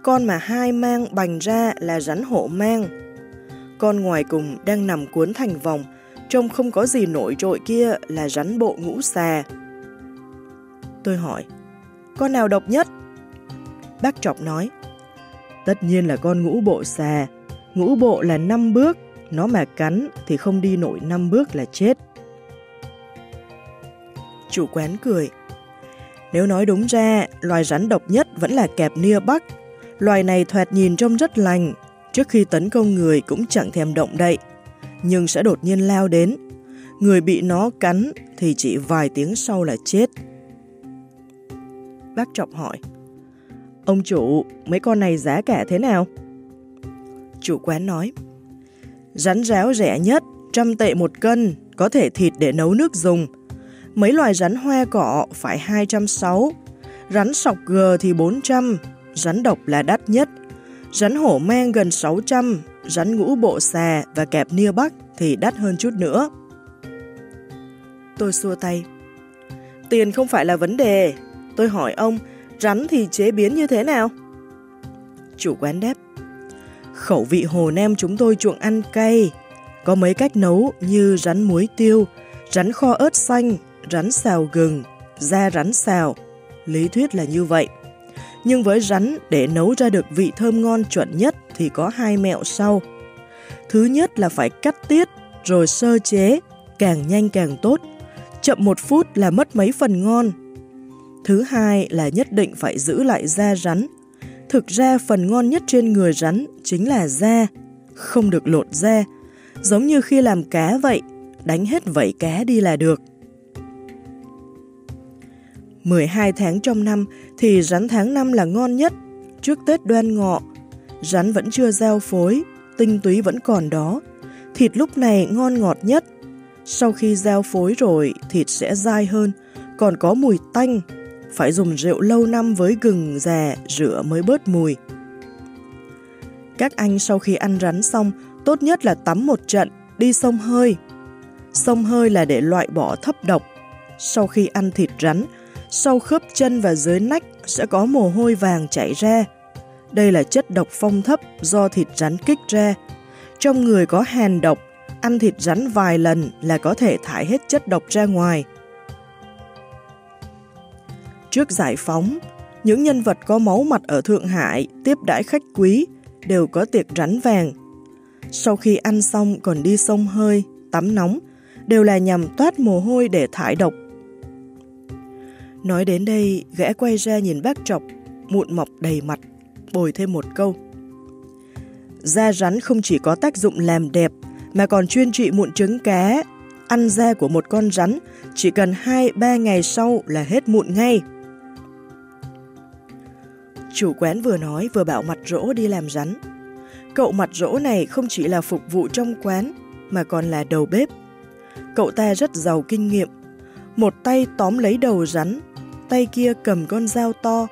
Con mà hai mang bành ra là rắn hổ mang. Con ngoài cùng đang nằm cuốn thành vòng, trông không có gì nổi trội kia là rắn bộ ngũ xà. Tôi hỏi, con nào độc nhất? Bác Trọc nói, tất nhiên là con ngũ bộ xà. Ngũ bộ là 5 bước, nó mà cắn thì không đi nổi 5 bước là chết. Chủ quán cười, nếu nói đúng ra, loài rắn độc nhất vẫn là kẹp nia bắc. Loài này thoạt nhìn trông rất lành, trước khi tấn công người cũng chẳng thèm động đậy, nhưng sẽ đột nhiên lao đến. Người bị nó cắn thì chỉ vài tiếng sau là chết. Bác Trọng hỏi, Ông chủ, mấy con này giá cả thế nào? Chủ quán nói, Rắn ráo rẻ nhất, trăm tệ một cân, có thể thịt để nấu nước dùng. Mấy loài rắn hoa cỏ phải 260, rắn sọc gờ thì 400, rắn độc là đắt nhất, rắn hổ mang gần 600, rắn ngũ bộ xà và kẹp nia bắc thì đắt hơn chút nữa. Tôi xua tay. Tiền không phải là vấn đề. Tôi hỏi ông, rắn thì chế biến như thế nào? Chủ quán đáp. Khẩu vị Hồ Nam chúng tôi chuộng ăn cay. Có mấy cách nấu như rắn muối tiêu, rắn kho ớt xanh, rắn xào gừng, da rắn xào. Lý thuyết là như vậy. Nhưng với rắn để nấu ra được vị thơm ngon chuẩn nhất thì có hai mẹo sau. Thứ nhất là phải cắt tiết rồi sơ chế, càng nhanh càng tốt. Chậm một phút là mất mấy phần ngon. Thứ hai là nhất định phải giữ lại da rắn. Thực ra phần ngon nhất trên người rắn chính là da, không được lột da. Giống như khi làm cá vậy, đánh hết vảy cá đi là được. 12 tháng trong năm thì rắn tháng 5 là ngon nhất, trước Tết đoan ngọ. Rắn vẫn chưa giao phối, tinh túy vẫn còn đó. Thịt lúc này ngon ngọt nhất. Sau khi giao phối rồi, thịt sẽ dai hơn, còn có mùi tanh. Phải dùng rượu lâu năm với gừng già rửa mới bớt mùi. Các anh sau khi ăn rắn xong, tốt nhất là tắm một trận, đi sông hơi. Sông hơi là để loại bỏ thấp độc. Sau khi ăn thịt rắn, sau khớp chân và dưới nách sẽ có mồ hôi vàng chảy ra. Đây là chất độc phong thấp do thịt rắn kích ra. Trong người có hàn độc, ăn thịt rắn vài lần là có thể thải hết chất độc ra ngoài. Trước giải phóng, những nhân vật có máu mặt ở Thượng Hải tiếp đãi khách quý đều có tiệc rắn vàng. Sau khi ăn xong còn đi sông hơi, tắm nóng, đều là nhằm toát mồ hôi để thải độc Nói đến đây, gã quay ra nhìn bác trọc, mụn mọc đầy mặt, bồi thêm một câu. Da rắn không chỉ có tác dụng làm đẹp, mà còn chuyên trị mụn trứng cá. Ăn da của một con rắn, chỉ cần 2-3 ngày sau là hết mụn ngay. Chủ quán vừa nói vừa bảo mặt rỗ đi làm rắn. Cậu mặt rỗ này không chỉ là phục vụ trong quán, mà còn là đầu bếp. Cậu ta rất giàu kinh nghiệm. Một tay tóm lấy đầu rắn, tay kia cầm con dao to,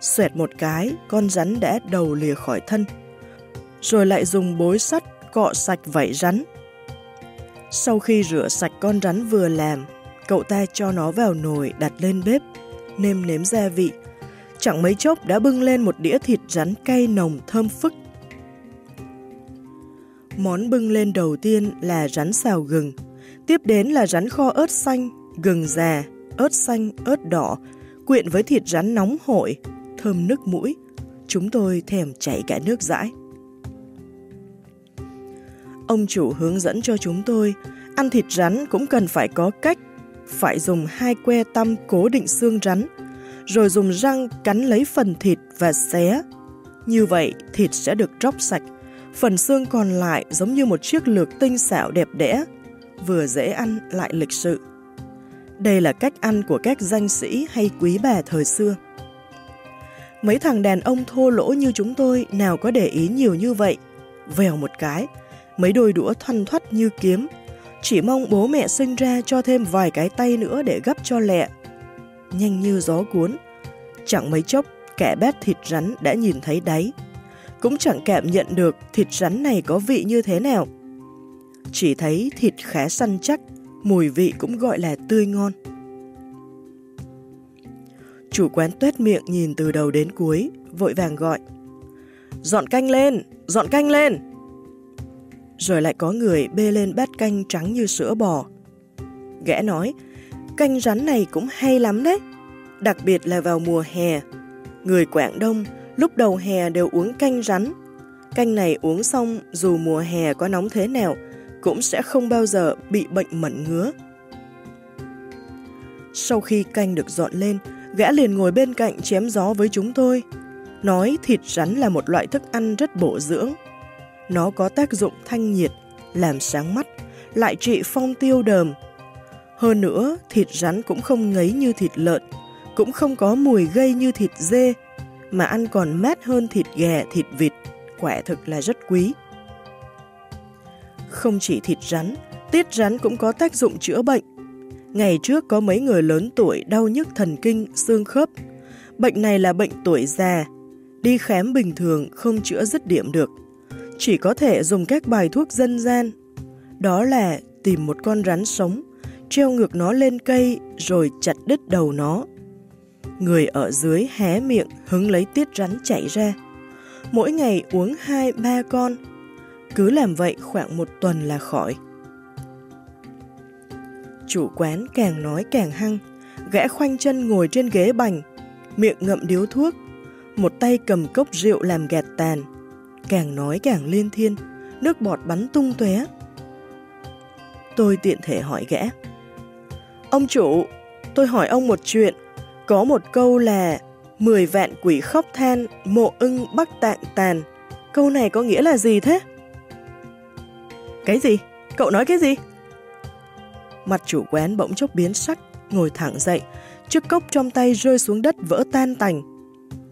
xoẹt một cái, con rắn đã đầu lìa khỏi thân. Rồi lại dùng bối sắt cọ sạch vảy rắn. Sau khi rửa sạch con rắn vừa làm, cậu ta cho nó vào nồi đặt lên bếp, nêm nếm gia vị. Chẳng mấy chốc đã bưng lên một đĩa thịt rắn cay nồng thơm phức. Món bưng lên đầu tiên là rắn xào gừng, tiếp đến là rắn kho ớt xanh, gừng già, ớt xanh, ớt đỏ, quyện với thịt rắn nóng hổi, thơm nước mũi. Chúng tôi thèm chảy cả nước dãi. Ông chủ hướng dẫn cho chúng tôi, ăn thịt rắn cũng cần phải có cách, phải dùng hai que tăm cố định xương rắn, rồi dùng răng cắn lấy phần thịt và xé. Như vậy, thịt sẽ được tróc sạch, phần xương còn lại giống như một chiếc lược tinh xảo đẹp đẽ, vừa dễ ăn lại lịch sự. Đây là cách ăn của các danh sĩ hay quý bà thời xưa. Mấy thằng đàn ông thô lỗ như chúng tôi nào có để ý nhiều như vậy. Vèo một cái, mấy đôi đũa thoăn thoắt như kiếm. Chỉ mong bố mẹ sinh ra cho thêm vài cái tay nữa để gấp cho lẹ. Nhanh như gió cuốn. Chẳng mấy chốc, kẻ bát thịt rắn đã nhìn thấy đáy. Cũng chẳng cảm nhận được thịt rắn này có vị như thế nào. Chỉ thấy thịt khá săn chắc, mùi vị cũng gọi là tươi ngon. Chủ quán tuét miệng nhìn từ đầu đến cuối, vội vàng gọi. Dọn canh lên, dọn canh lên! Rồi lại có người bê lên bát canh trắng như sữa bò. Gã nói, canh rắn này cũng hay lắm đấy, đặc biệt là vào mùa hè. Người Quảng Đông lúc đầu hè đều uống canh rắn. Canh này uống xong dù mùa hè có nóng thế nào, cũng sẽ không bao giờ bị bệnh mẩn ngứa. Sau khi canh được dọn lên, gã liền ngồi bên cạnh chém gió với chúng tôi, nói thịt rắn là một loại thức ăn rất bổ dưỡng. Nó có tác dụng thanh nhiệt, làm sáng mắt, lại trị phong tiêu đờm. Hơn nữa, thịt rắn cũng không ngấy như thịt lợn, cũng không có mùi gây như thịt dê, mà ăn còn mát hơn thịt gà, thịt vịt, quả thực là rất quý. Không chỉ thịt rắn, tiết rắn cũng có tác dụng chữa bệnh. Ngày trước có mấy người lớn tuổi đau nhức thần kinh, xương khớp. Bệnh này là bệnh tuổi già, đi khám bình thường không chữa dứt điểm được. Chỉ có thể dùng các bài thuốc dân gian. Đó là tìm một con rắn sống, treo ngược nó lên cây rồi chặt đứt đầu nó. Người ở dưới hé miệng hứng lấy tiết rắn chạy ra. Mỗi ngày uống 2-3 con cứ làm vậy khoảng một tuần là khỏi. Chủ quán càng nói càng hăng, gã khoanh chân ngồi trên ghế bành, miệng ngậm điếu thuốc, một tay cầm cốc rượu làm gạt tàn. Càng nói càng liên thiên, nước bọt bắn tung tóe. Tôi tiện thể hỏi gã. Ông chủ, tôi hỏi ông một chuyện. Có một câu là Mười vạn quỷ khóc than, mộ ưng bắc tạng tàn. Câu này có nghĩa là gì thế? Cái gì? Cậu nói cái gì? Mặt chủ quán bỗng chốc biến sắc, ngồi thẳng dậy, chiếc cốc trong tay rơi xuống đất vỡ tan tành.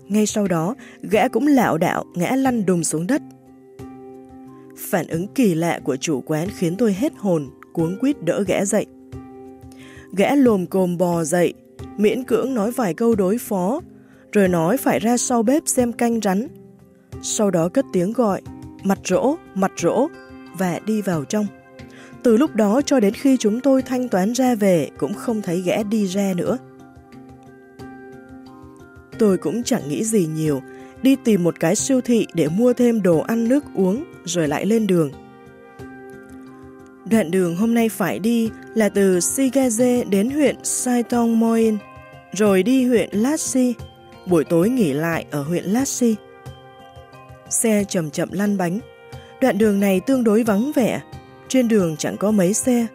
Ngay sau đó, gã cũng lảo đạo ngã lăn đùng xuống đất. Phản ứng kỳ lạ của chủ quán khiến tôi hết hồn, cuống quýt đỡ gã dậy. Gã lồm cồm bò dậy, miễn cưỡng nói vài câu đối phó, rồi nói phải ra sau bếp xem canh rắn. Sau đó cất tiếng gọi, mặt rỗ, mặt rỗ, và đi vào trong. Từ lúc đó cho đến khi chúng tôi thanh toán ra về cũng không thấy gã đi ra nữa. Tôi cũng chẳng nghĩ gì nhiều, đi tìm một cái siêu thị để mua thêm đồ ăn nước uống rồi lại lên đường. Đoạn đường hôm nay phải đi là từ Shigaze đến huyện Saitongmoin, rồi đi huyện Lassi, buổi tối nghỉ lại ở huyện Lassi. Xe chậm chậm lăn bánh, Đoạn đường này tương đối vắng vẻ, trên đường chẳng có mấy xe.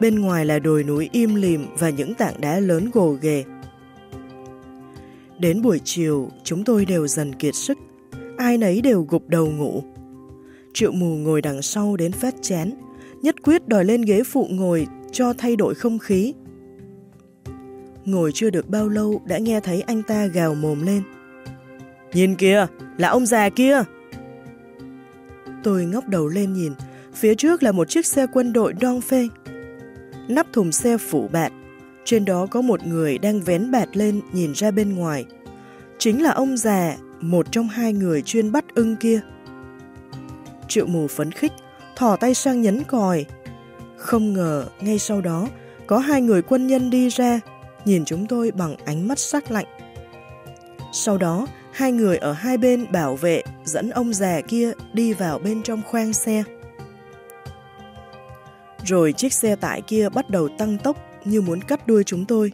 Bên ngoài là đồi núi im lìm và những tảng đá lớn gồ ghề. Đến buổi chiều, chúng tôi đều dần kiệt sức, ai nấy đều gục đầu ngủ. Triệu mù ngồi đằng sau đến phát chén nhất quyết đòi lên ghế phụ ngồi cho thay đổi không khí. Ngồi chưa được bao lâu đã nghe thấy anh ta gào mồm lên. Nhìn kìa, là ông già kia! Tôi ngóc đầu lên nhìn, phía trước là một chiếc xe quân đội đong phê. Nắp thùng xe phủ bạt, trên đó có một người đang vén bạt lên nhìn ra bên ngoài. Chính là ông già, một trong hai người chuyên bắt ưng kia. Triệu mù phấn khích, thò tay sang nhấn còi. Không ngờ, ngay sau đó, có hai người quân nhân đi ra, nhìn chúng tôi bằng ánh mắt sắc lạnh. Sau đó, hai người ở hai bên bảo vệ dẫn ông già kia đi vào bên trong khoang xe. Rồi chiếc xe tải kia bắt đầu tăng tốc như muốn cắt đuôi chúng tôi.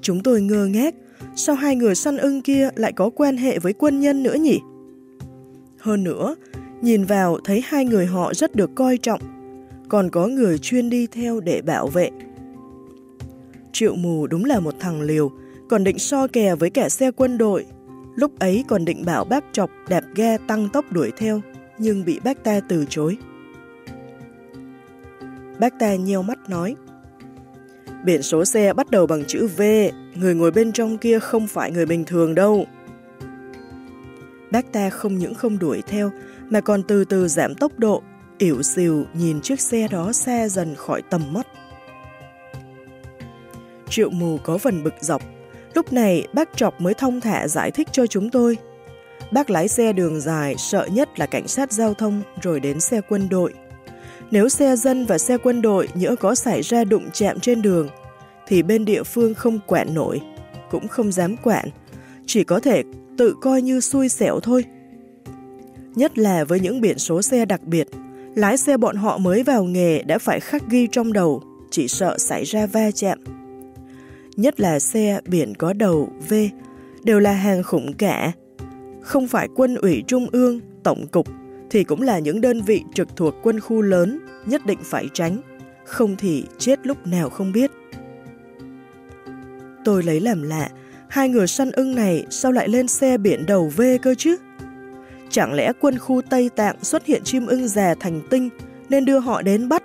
Chúng tôi ngơ ngác, sao hai người săn ưng kia lại có quan hệ với quân nhân nữa nhỉ? Hơn nữa, nhìn vào thấy hai người họ rất được coi trọng, còn có người chuyên đi theo để bảo vệ. Triệu mù đúng là một thằng liều, còn định so kè với kẻ xe quân đội. Lúc ấy còn định bảo bác chọc đạp ghe tăng tốc đuổi theo, nhưng bị bác ta từ chối. Bác ta nheo mắt nói, Biển số xe bắt đầu bằng chữ V, người ngồi bên trong kia không phải người bình thường đâu. Bác ta không những không đuổi theo, mà còn từ từ giảm tốc độ, ỉu xìu nhìn chiếc xe đó xa dần khỏi tầm mắt. Triệu mù có phần bực dọc, lúc này bác Trọc mới thông thả giải thích cho chúng tôi. Bác lái xe đường dài sợ nhất là cảnh sát giao thông rồi đến xe quân đội. Nếu xe dân và xe quân đội nhỡ có xảy ra đụng chạm trên đường, thì bên địa phương không quản nổi, cũng không dám quản, chỉ có thể tự coi như xui xẻo thôi. Nhất là với những biển số xe đặc biệt, lái xe bọn họ mới vào nghề đã phải khắc ghi trong đầu, chỉ sợ xảy ra va chạm. Nhất là xe biển có đầu V, đều là hàng khủng cả. Không phải quân ủy trung ương, tổng cục, thì cũng là những đơn vị trực thuộc quân khu lớn, nhất định phải tránh, không thì chết lúc nào không biết. Tôi lấy làm lạ, hai người săn ưng này sao lại lên xe biển đầu V cơ chứ? Chẳng lẽ quân khu Tây Tạng xuất hiện chim ưng già thành tinh nên đưa họ đến bắt?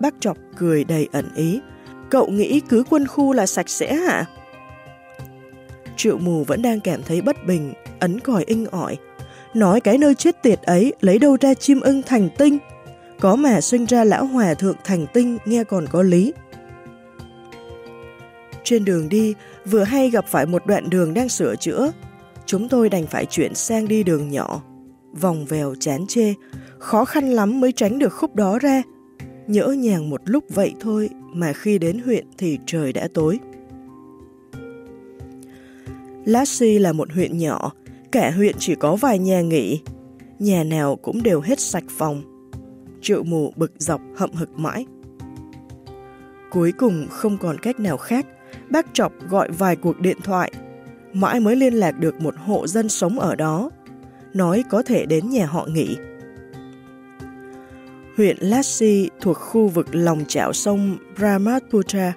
Bác chọc cười đầy ẩn ý. Cậu nghĩ cứ quân khu là sạch sẽ hả? Triệu mù vẫn đang cảm thấy bất bình, ấn còi inh ỏi. Nói cái nơi chết tiệt ấy lấy đâu ra chim ưng thành tinh? Có mà sinh ra lão hòa thượng thành tinh nghe còn có lý. Trên đường đi, vừa hay gặp phải một đoạn đường đang sửa chữa. Chúng tôi đành phải chuyển sang đi đường nhỏ. Vòng vèo chán chê, khó khăn lắm mới tránh được khúc đó ra. Nhỡ nhàng một lúc vậy thôi mà khi đến huyện thì trời đã tối. Lassi là một huyện nhỏ, cả huyện chỉ có vài nhà nghỉ. Nhà nào cũng đều hết sạch phòng. Triệu mù bực dọc hậm hực mãi. Cuối cùng không còn cách nào khác, bác Chọc gọi vài cuộc điện thoại, mãi mới liên lạc được một hộ dân sống ở đó, nói có thể đến nhà họ nghỉ. Huyện Lassi thuộc khu vực lòng chảo sông Brahmaputra,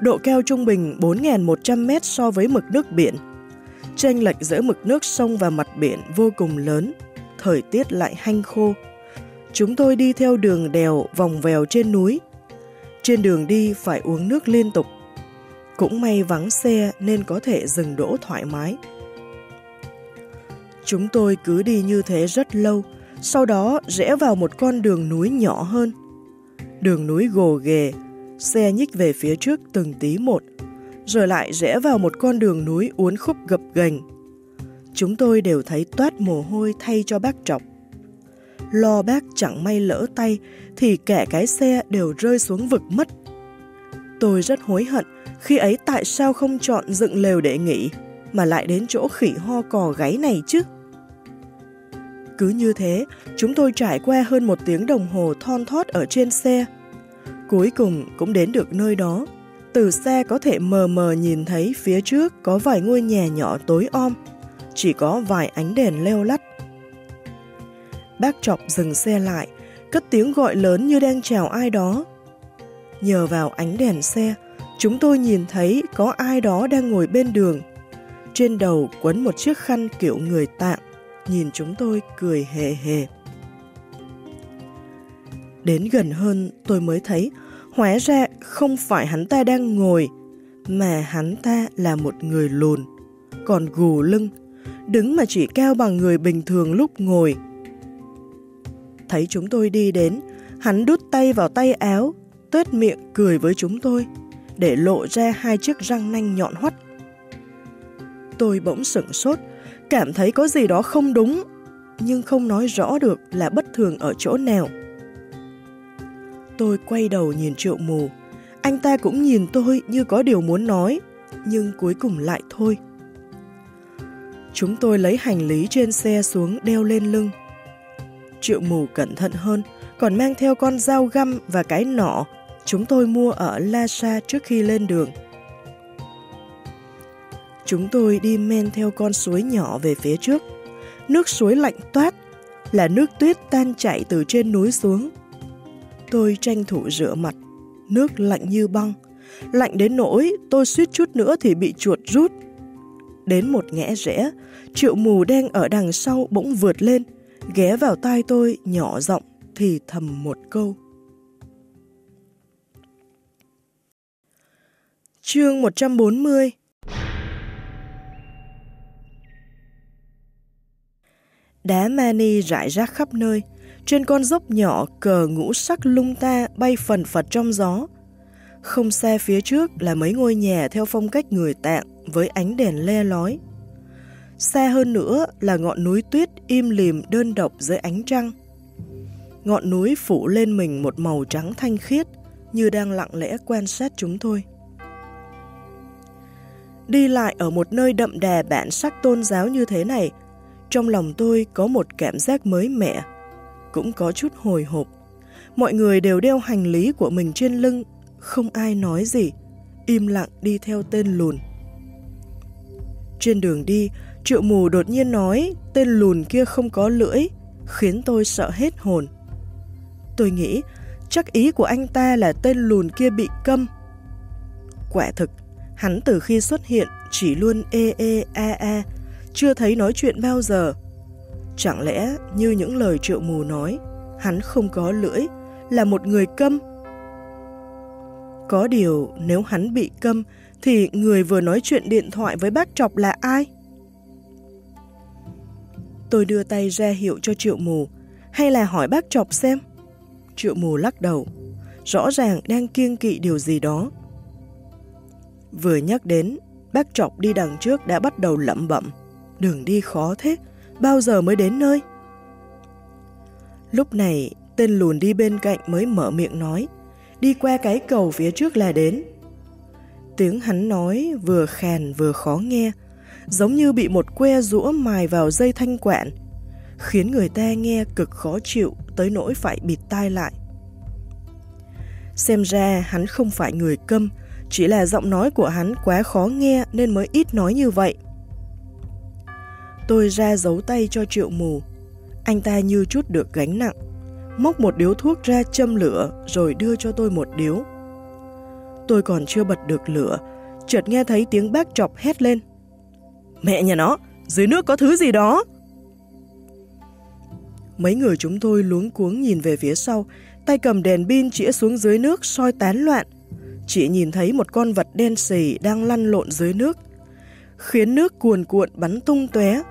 độ cao trung bình 4.100 mét so với mực nước biển. Chênh lệch giữa mực nước sông và mặt biển vô cùng lớn, thời tiết lại hanh khô. Chúng tôi đi theo đường đèo vòng vèo trên núi. Trên đường đi phải uống nước liên tục cũng may vắng xe nên có thể dừng đỗ thoải mái. Chúng tôi cứ đi như thế rất lâu, sau đó rẽ vào một con đường núi nhỏ hơn. Đường núi gồ ghề, xe nhích về phía trước từng tí một, rồi lại rẽ vào một con đường núi uốn khúc gập ghềnh. Chúng tôi đều thấy toát mồ hôi thay cho bác trọc. Lo bác chẳng may lỡ tay thì cả cái xe đều rơi xuống vực mất. Tôi rất hối hận khi ấy tại sao không chọn dựng lều để nghỉ, mà lại đến chỗ khỉ ho cò gáy này chứ? Cứ như thế, chúng tôi trải qua hơn một tiếng đồng hồ thon thót ở trên xe. Cuối cùng cũng đến được nơi đó. Từ xe có thể mờ mờ nhìn thấy phía trước có vài ngôi nhà nhỏ tối om, chỉ có vài ánh đèn leo lắt. Bác chọc dừng xe lại, cất tiếng gọi lớn như đang chào ai đó. Nhờ vào ánh đèn xe, chúng tôi nhìn thấy có ai đó đang ngồi bên đường. Trên đầu quấn một chiếc khăn kiểu người tạng, nhìn chúng tôi cười hề hề. Đến gần hơn tôi mới thấy hóa ra không phải hắn ta đang ngồi mà hắn ta là một người lùn, còn gù lưng, đứng mà chỉ cao bằng người bình thường lúc ngồi. Thấy chúng tôi đi đến, hắn đút tay vào tay áo, tết miệng cười với chúng tôi, để lộ ra hai chiếc răng nanh nhọn hoắt. Tôi bỗng sửng sốt, cảm thấy có gì đó không đúng, nhưng không nói rõ được là bất thường ở chỗ nào. Tôi quay đầu nhìn triệu mù, anh ta cũng nhìn tôi như có điều muốn nói, nhưng cuối cùng lại thôi. Chúng tôi lấy hành lý trên xe xuống đeo lên lưng. Triệu mù cẩn thận hơn, còn mang theo con dao găm và cái nọ chúng tôi mua ở Lhasa trước khi lên đường. Chúng tôi đi men theo con suối nhỏ về phía trước. Nước suối lạnh toát, là nước tuyết tan chảy từ trên núi xuống. Tôi tranh thủ rửa mặt, nước lạnh như băng. Lạnh đến nỗi tôi suýt chút nữa thì bị chuột rút. Đến một ngẽ rẽ, triệu mù đen ở đằng sau bỗng vượt lên, ghé vào tai tôi nhỏ giọng thì thầm một câu. Chương 140 Đá mani rải rác khắp nơi, trên con dốc nhỏ cờ ngũ sắc lung ta bay phần phật trong gió. Không xa phía trước là mấy ngôi nhà theo phong cách người tạng với ánh đèn le lói. Xa hơn nữa là ngọn núi tuyết im lìm đơn độc dưới ánh trăng. Ngọn núi phủ lên mình một màu trắng thanh khiết như đang lặng lẽ quan sát chúng tôi. Đi lại ở một nơi đậm đà bản sắc tôn giáo như thế này, trong lòng tôi có một cảm giác mới mẻ, cũng có chút hồi hộp. Mọi người đều đeo hành lý của mình trên lưng, không ai nói gì, im lặng đi theo tên lùn. Trên đường đi, triệu mù đột nhiên nói tên lùn kia không có lưỡi, khiến tôi sợ hết hồn. Tôi nghĩ chắc ý của anh ta là tên lùn kia bị câm. Quả thực, hắn từ khi xuất hiện chỉ luôn ê ê a a, chưa thấy nói chuyện bao giờ. Chẳng lẽ như những lời triệu mù nói, hắn không có lưỡi, là một người câm? Có điều nếu hắn bị câm thì người vừa nói chuyện điện thoại với bác Trọc là ai? Tôi đưa tay ra hiệu cho triệu mù, hay là hỏi bác Trọc xem? Triệu mù lắc đầu, rõ ràng đang kiêng kỵ điều gì đó. Vừa nhắc đến, bác Trọc đi đằng trước đã bắt đầu lẩm bẩm. Đường đi khó thế, bao giờ mới đến nơi? Lúc này, tên lùn đi bên cạnh mới mở miệng nói, đi qua cái cầu phía trước là đến. Tiếng hắn nói vừa khàn vừa khó nghe, giống như bị một que rũa mài vào dây thanh quản, khiến người ta nghe cực khó chịu tới nỗi phải bịt tai lại. Xem ra hắn không phải người câm, chỉ là giọng nói của hắn quá khó nghe nên mới ít nói như vậy. Tôi ra giấu tay cho triệu mù. Anh ta như chút được gánh nặng, móc một điếu thuốc ra châm lửa rồi đưa cho tôi một điếu. Tôi còn chưa bật được lửa, chợt nghe thấy tiếng bác chọc hét lên. Mẹ nhà nó, dưới nước có thứ gì đó. Mấy người chúng tôi luống cuống nhìn về phía sau, tay cầm đèn pin chĩa xuống dưới nước soi tán loạn. Chỉ nhìn thấy một con vật đen sì đang lăn lộn dưới nước, khiến nước cuồn cuộn bắn tung tóe,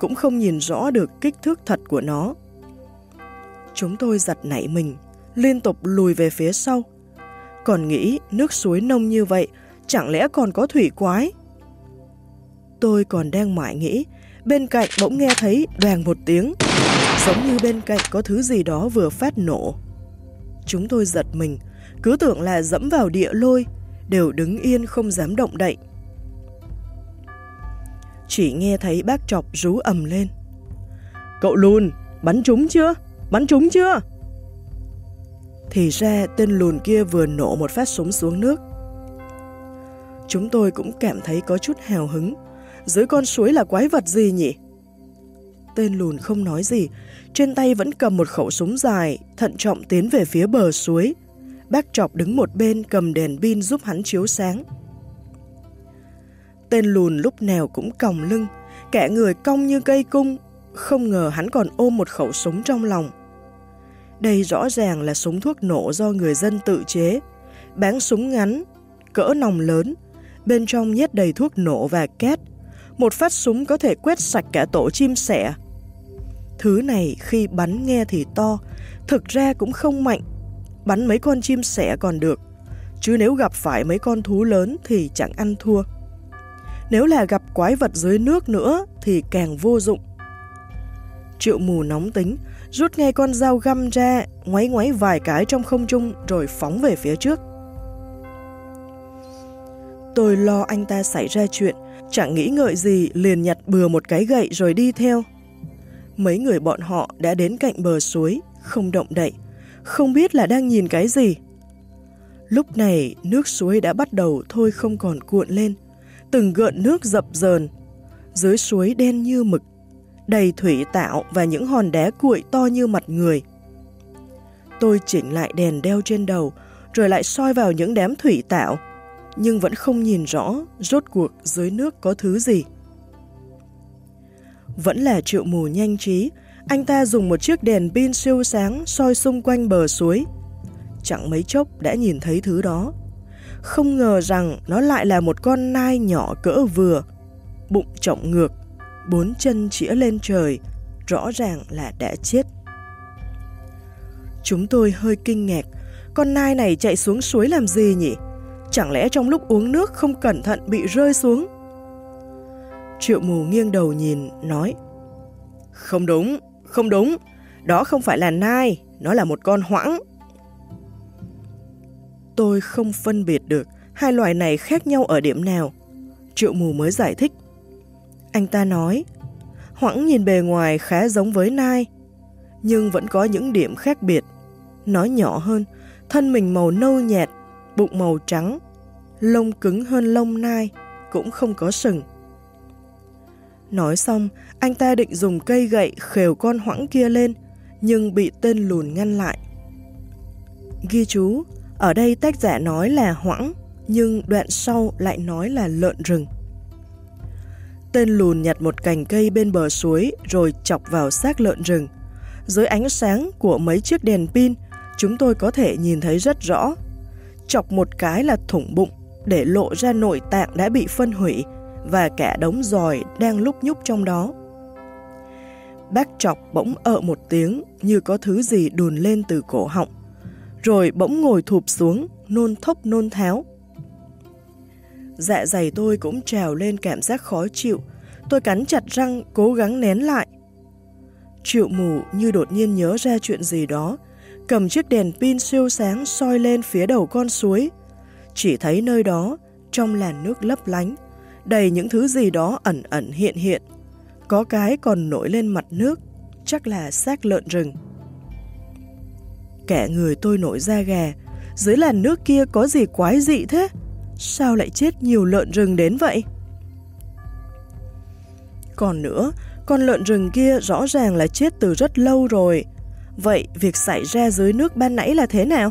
cũng không nhìn rõ được kích thước thật của nó. Chúng tôi giật nảy mình, liên tục lùi về phía sau. Còn nghĩ nước suối nông như vậy, chẳng lẽ còn có thủy quái? Tôi còn đang mãi nghĩ, bên cạnh bỗng nghe thấy đoàn một tiếng, giống như bên cạnh có thứ gì đó vừa phát nổ. Chúng tôi giật mình, cứ tưởng là dẫm vào địa lôi, đều đứng yên không dám động đậy. Chỉ nghe thấy bác chọc rú ầm lên. Cậu lùn, bắn trúng chưa? Bắn trúng chưa? Thì ra tên lùn kia vừa nổ một phát súng xuống nước. Chúng tôi cũng cảm thấy có chút hào hứng. Dưới con suối là quái vật gì nhỉ? Tên lùn không nói gì, trên tay vẫn cầm một khẩu súng dài, thận trọng tiến về phía bờ suối. Bác chọc đứng một bên cầm đèn pin giúp hắn chiếu sáng. Tên lùn lúc nào cũng còng lưng, kẻ người cong như cây cung, không ngờ hắn còn ôm một khẩu súng trong lòng. Đây rõ ràng là súng thuốc nổ do người dân tự chế, bán súng ngắn, cỡ nòng lớn, bên trong nhét đầy thuốc nổ và két. Một phát súng có thể quét sạch cả tổ chim sẻ. Thứ này khi bắn nghe thì to, thực ra cũng không mạnh. Bắn mấy con chim sẻ còn được, chứ nếu gặp phải mấy con thú lớn thì chẳng ăn thua. Nếu là gặp quái vật dưới nước nữa thì càng vô dụng. Triệu mù nóng tính, rút ngay con dao găm ra, ngoáy ngoáy vài cái trong không trung rồi phóng về phía trước. Tôi lo anh ta xảy ra chuyện, chẳng nghĩ ngợi gì liền nhặt bừa một cái gậy rồi đi theo. Mấy người bọn họ đã đến cạnh bờ suối, không động đậy, không biết là đang nhìn cái gì. Lúc này nước suối đã bắt đầu thôi không còn cuộn lên, từng gợn nước dập dờn. Dưới suối đen như mực, đầy thủy tạo và những hòn đá cuội to như mặt người. Tôi chỉnh lại đèn đeo trên đầu, rồi lại soi vào những đám thủy tạo, nhưng vẫn không nhìn rõ rốt cuộc dưới nước có thứ gì. Vẫn là triệu mù nhanh trí, anh ta dùng một chiếc đèn pin siêu sáng soi xung quanh bờ suối. Chẳng mấy chốc đã nhìn thấy thứ đó. Không ngờ rằng nó lại là một con nai nhỏ cỡ vừa, bụng trọng ngược, bốn chân chĩa lên trời, rõ ràng là đã chết. Chúng tôi hơi kinh ngạc, con nai này chạy xuống suối làm gì nhỉ? Chẳng lẽ trong lúc uống nước không cẩn thận bị rơi xuống? Triệu mù nghiêng đầu nhìn, nói Không đúng, không đúng, đó không phải là nai, nó là một con hoãng. Tôi không phân biệt được hai loài này khác nhau ở điểm nào. Triệu mù mới giải thích. Anh ta nói, hoãng nhìn bề ngoài khá giống với nai, nhưng vẫn có những điểm khác biệt. Nó nhỏ hơn, thân mình màu nâu nhạt, bụng màu trắng, lông cứng hơn lông nai, cũng không có sừng. Nói xong, anh ta định dùng cây gậy khều con hoãng kia lên, nhưng bị tên lùn ngăn lại. Ghi chú, ở đây tác giả nói là hoãng, nhưng đoạn sau lại nói là lợn rừng. Tên lùn nhặt một cành cây bên bờ suối rồi chọc vào xác lợn rừng. Dưới ánh sáng của mấy chiếc đèn pin, chúng tôi có thể nhìn thấy rất rõ. Chọc một cái là thủng bụng để lộ ra nội tạng đã bị phân hủy và cả đống giòi đang lúc nhúc trong đó. Bác chọc bỗng ợ một tiếng như có thứ gì đùn lên từ cổ họng, rồi bỗng ngồi thụp xuống, nôn thốc nôn tháo. Dạ dày tôi cũng trào lên cảm giác khó chịu, tôi cắn chặt răng cố gắng nén lại. Triệu mù như đột nhiên nhớ ra chuyện gì đó, cầm chiếc đèn pin siêu sáng soi lên phía đầu con suối. Chỉ thấy nơi đó, trong làn nước lấp lánh, đầy những thứ gì đó ẩn ẩn hiện hiện. Có cái còn nổi lên mặt nước, chắc là xác lợn rừng. Kẻ người tôi nổi da gà, dưới làn nước kia có gì quái dị thế? Sao lại chết nhiều lợn rừng đến vậy? Còn nữa, con lợn rừng kia rõ ràng là chết từ rất lâu rồi. Vậy việc xảy ra dưới nước ban nãy là thế nào?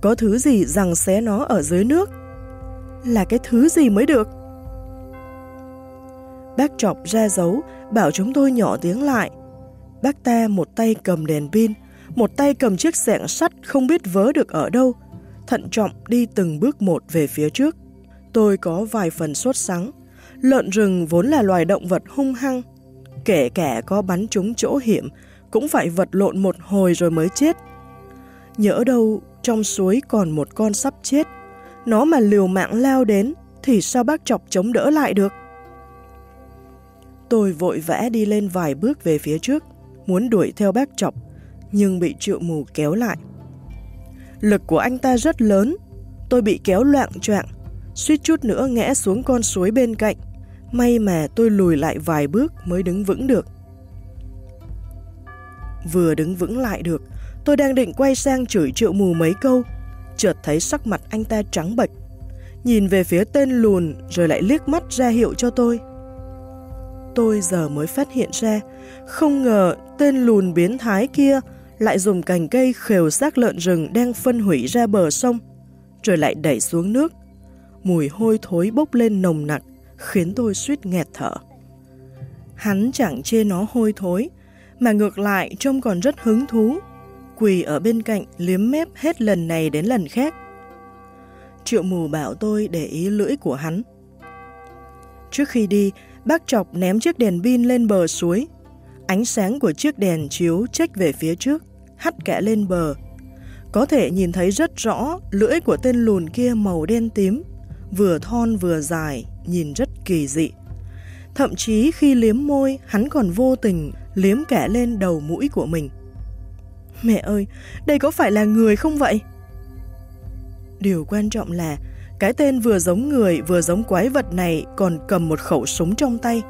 Có thứ gì rằng xé nó ở dưới nước? Là cái thứ gì mới được? Bác chọc ra dấu, bảo chúng tôi nhỏ tiếng lại. Bác ta một tay cầm đèn pin, một tay cầm chiếc xẻng sắt không biết vớ được ở đâu, thận trọng đi từng bước một về phía trước. Tôi có vài phần sốt sắng. Lợn rừng vốn là loài động vật hung hăng. Kể cả có bắn trúng chỗ hiểm, cũng phải vật lộn một hồi rồi mới chết. Nhỡ đâu trong suối còn một con sắp chết, nó mà liều mạng lao đến thì sao bác chọc chống đỡ lại được? Tôi vội vã đi lên vài bước về phía trước, muốn đuổi theo bác chọc, nhưng bị triệu mù kéo lại. Lực của anh ta rất lớn, tôi bị kéo loạn choạng, suýt chút nữa ngã xuống con suối bên cạnh. May mà tôi lùi lại vài bước mới đứng vững được. Vừa đứng vững lại được, tôi đang định quay sang chửi triệu mù mấy câu, chợt thấy sắc mặt anh ta trắng bệch. Nhìn về phía tên lùn rồi lại liếc mắt ra hiệu cho tôi. Tôi giờ mới phát hiện ra, không ngờ tên lùn biến thái kia lại dùng cành cây khều xác lợn rừng đang phân hủy ra bờ sông, rồi lại đẩy xuống nước. Mùi hôi thối bốc lên nồng nặc, khiến tôi suýt nghẹt thở. Hắn chẳng chê nó hôi thối, mà ngược lại trông còn rất hứng thú, quỳ ở bên cạnh liếm mép hết lần này đến lần khác. Triệu mù bảo tôi để ý lưỡi của hắn. Trước khi đi, bác chọc ném chiếc đèn pin lên bờ suối. Ánh sáng của chiếc đèn chiếu trách về phía trước, hắt kẽ lên bờ. Có thể nhìn thấy rất rõ lưỡi của tên lùn kia màu đen tím, vừa thon vừa dài, nhìn rất kỳ dị. Thậm chí khi liếm môi, hắn còn vô tình liếm kẽ lên đầu mũi của mình. Mẹ ơi, đây có phải là người không vậy? Điều quan trọng là cái tên vừa giống người vừa giống quái vật này còn cầm một khẩu súng trong tay.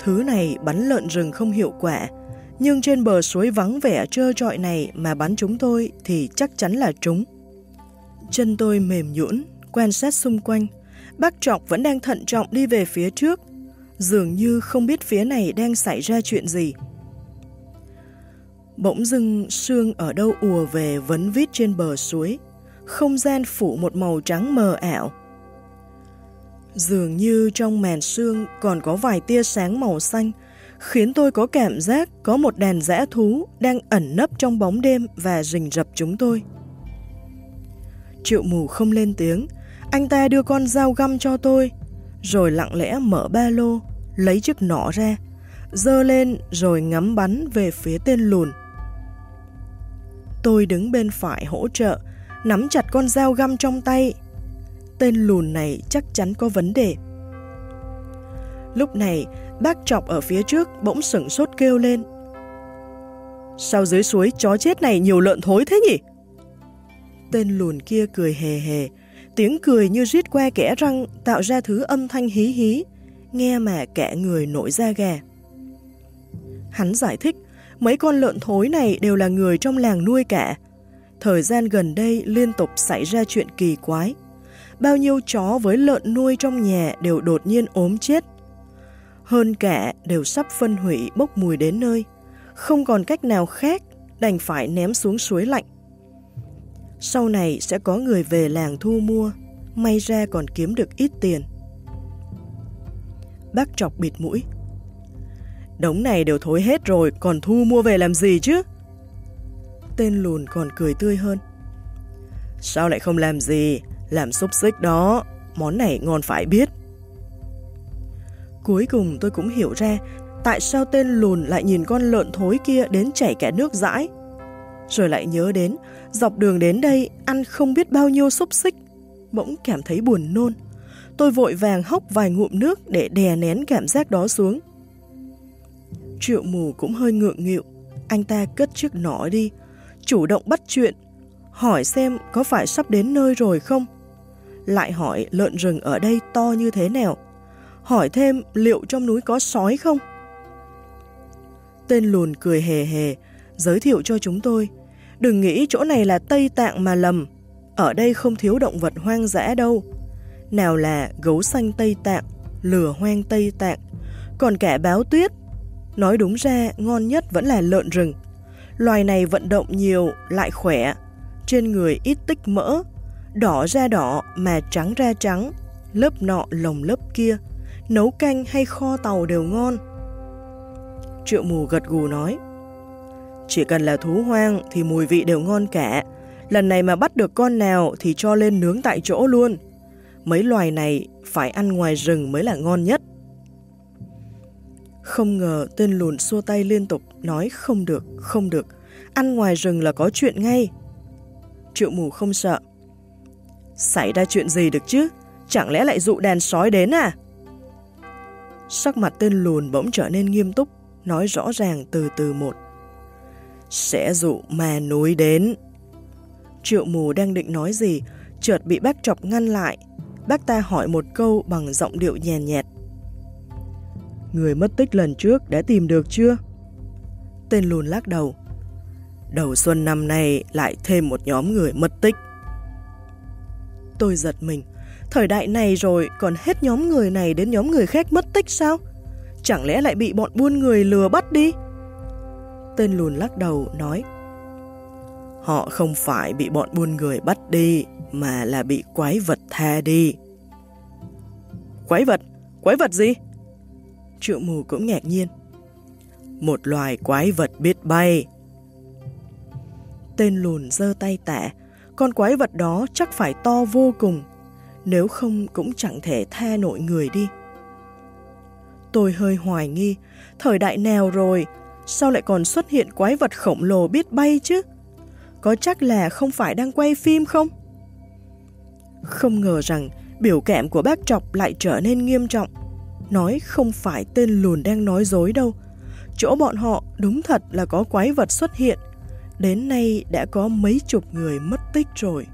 Thứ này bắn lợn rừng không hiệu quả, nhưng trên bờ suối vắng vẻ trơ trọi này mà bắn chúng tôi thì chắc chắn là trúng. Chân tôi mềm nhũn, quan sát xung quanh, bác Trọc vẫn đang thận trọng đi về phía trước, dường như không biết phía này đang xảy ra chuyện gì. Bỗng dưng sương ở đâu ùa về vấn vít trên bờ suối, không gian phủ một màu trắng mờ ảo. Dường như trong màn sương còn có vài tia sáng màu xanh, khiến tôi có cảm giác có một đàn dã thú đang ẩn nấp trong bóng đêm và rình rập chúng tôi. Triệu mù không lên tiếng, anh ta đưa con dao găm cho tôi, rồi lặng lẽ mở ba lô, lấy chiếc nỏ ra, dơ lên rồi ngắm bắn về phía tên lùn. Tôi đứng bên phải hỗ trợ, nắm chặt con dao găm trong tay. Tên lùn này chắc chắn có vấn đề. Lúc này, bác chọc ở phía trước bỗng sửng sốt kêu lên. Sao dưới suối chó chết này nhiều lợn thối thế nhỉ? Tên lùn kia cười hề hề, tiếng cười như rít que kẽ răng tạo ra thứ âm thanh hí hí, nghe mà kẻ người nổi da gà. Hắn giải thích, mấy con lợn thối này đều là người trong làng nuôi cả. Thời gian gần đây liên tục xảy ra chuyện kỳ quái. Bao nhiêu chó với lợn nuôi trong nhà đều đột nhiên ốm chết. Hơn cả đều sắp phân hủy bốc mùi đến nơi. Không còn cách nào khác, đành phải ném xuống suối lạnh. Sau này sẽ có người về làng thu mua, may ra còn kiếm được ít tiền. Bác chọc bịt mũi. Đống này đều thối hết rồi, còn thu mua về làm gì chứ? Tên lùn còn cười tươi hơn. Sao lại không làm gì? Làm xúc xích đó, món này ngon phải biết. Cuối cùng tôi cũng hiểu ra tại sao tên lùn lại nhìn con lợn thối kia đến chảy cả nước dãi. Rồi lại nhớ đến, dọc đường đến đây ăn không biết bao nhiêu xúc xích, bỗng cảm thấy buồn nôn. Tôi vội vàng hốc vài ngụm nước để đè nén cảm giác đó xuống. Triệu mù cũng hơi ngượng nghịu, anh ta cất chiếc nỏ đi, chủ động bắt chuyện, hỏi xem có phải sắp đến nơi rồi không. Lại hỏi lợn rừng ở đây to như thế nào, hỏi thêm liệu trong núi có sói không. Tên lùn cười hề hề, giới thiệu cho chúng tôi, đừng nghĩ chỗ này là Tây Tạng mà lầm, ở đây không thiếu động vật hoang dã đâu. Nào là gấu xanh Tây Tạng, lửa hoang Tây Tạng, còn cả báo tuyết. Nói đúng ra, ngon nhất vẫn là lợn rừng. Loài này vận động nhiều, lại khỏe, trên người ít tích mỡ, đỏ ra đỏ mà trắng ra trắng, lớp nọ lồng lớp kia, nấu canh hay kho tàu đều ngon. Triệu mù gật gù nói, chỉ cần là thú hoang thì mùi vị đều ngon cả, lần này mà bắt được con nào thì cho lên nướng tại chỗ luôn. Mấy loài này phải ăn ngoài rừng mới là ngon nhất. Không ngờ tên lùn xua tay liên tục nói không được, không được, ăn ngoài rừng là có chuyện ngay. Triệu mù không sợ. Xảy ra chuyện gì được chứ? Chẳng lẽ lại dụ đàn sói đến à? Sắc mặt tên lùn bỗng trở nên nghiêm túc, nói rõ ràng từ từ một. Sẽ dụ mà núi đến. Triệu mù đang định nói gì, chợt bị bác chọc ngăn lại. Bác ta hỏi một câu bằng giọng điệu nhàn nhạt. Người mất tích lần trước đã tìm được chưa? Tên lùn lắc đầu. Đầu xuân năm nay lại thêm một nhóm người mất tích. Tôi giật mình. Thời đại này rồi, còn hết nhóm người này đến nhóm người khác mất tích sao? Chẳng lẽ lại bị bọn buôn người lừa bắt đi? Tên lùn lắc đầu, nói Họ không phải bị bọn buôn người bắt đi, Mà là bị quái vật tha đi Quái vật? Quái vật gì? Triệu mù cũng ngạc nhiên. Một loài quái vật biết bay. Tên lùn giơ tay tạ, con quái vật đó chắc phải to vô cùng, nếu không cũng chẳng thể tha nổi người đi. Tôi hơi hoài nghi, thời đại nào rồi, sao lại còn xuất hiện quái vật khổng lồ biết bay chứ? Có chắc là không phải đang quay phim không? Không ngờ rằng biểu cảm của bác Trọc lại trở nên nghiêm trọng. Nói không phải tên lùn đang nói dối đâu. Chỗ bọn họ đúng thật là có quái vật xuất hiện. Đến nay đã có mấy chục người mất tích rồi.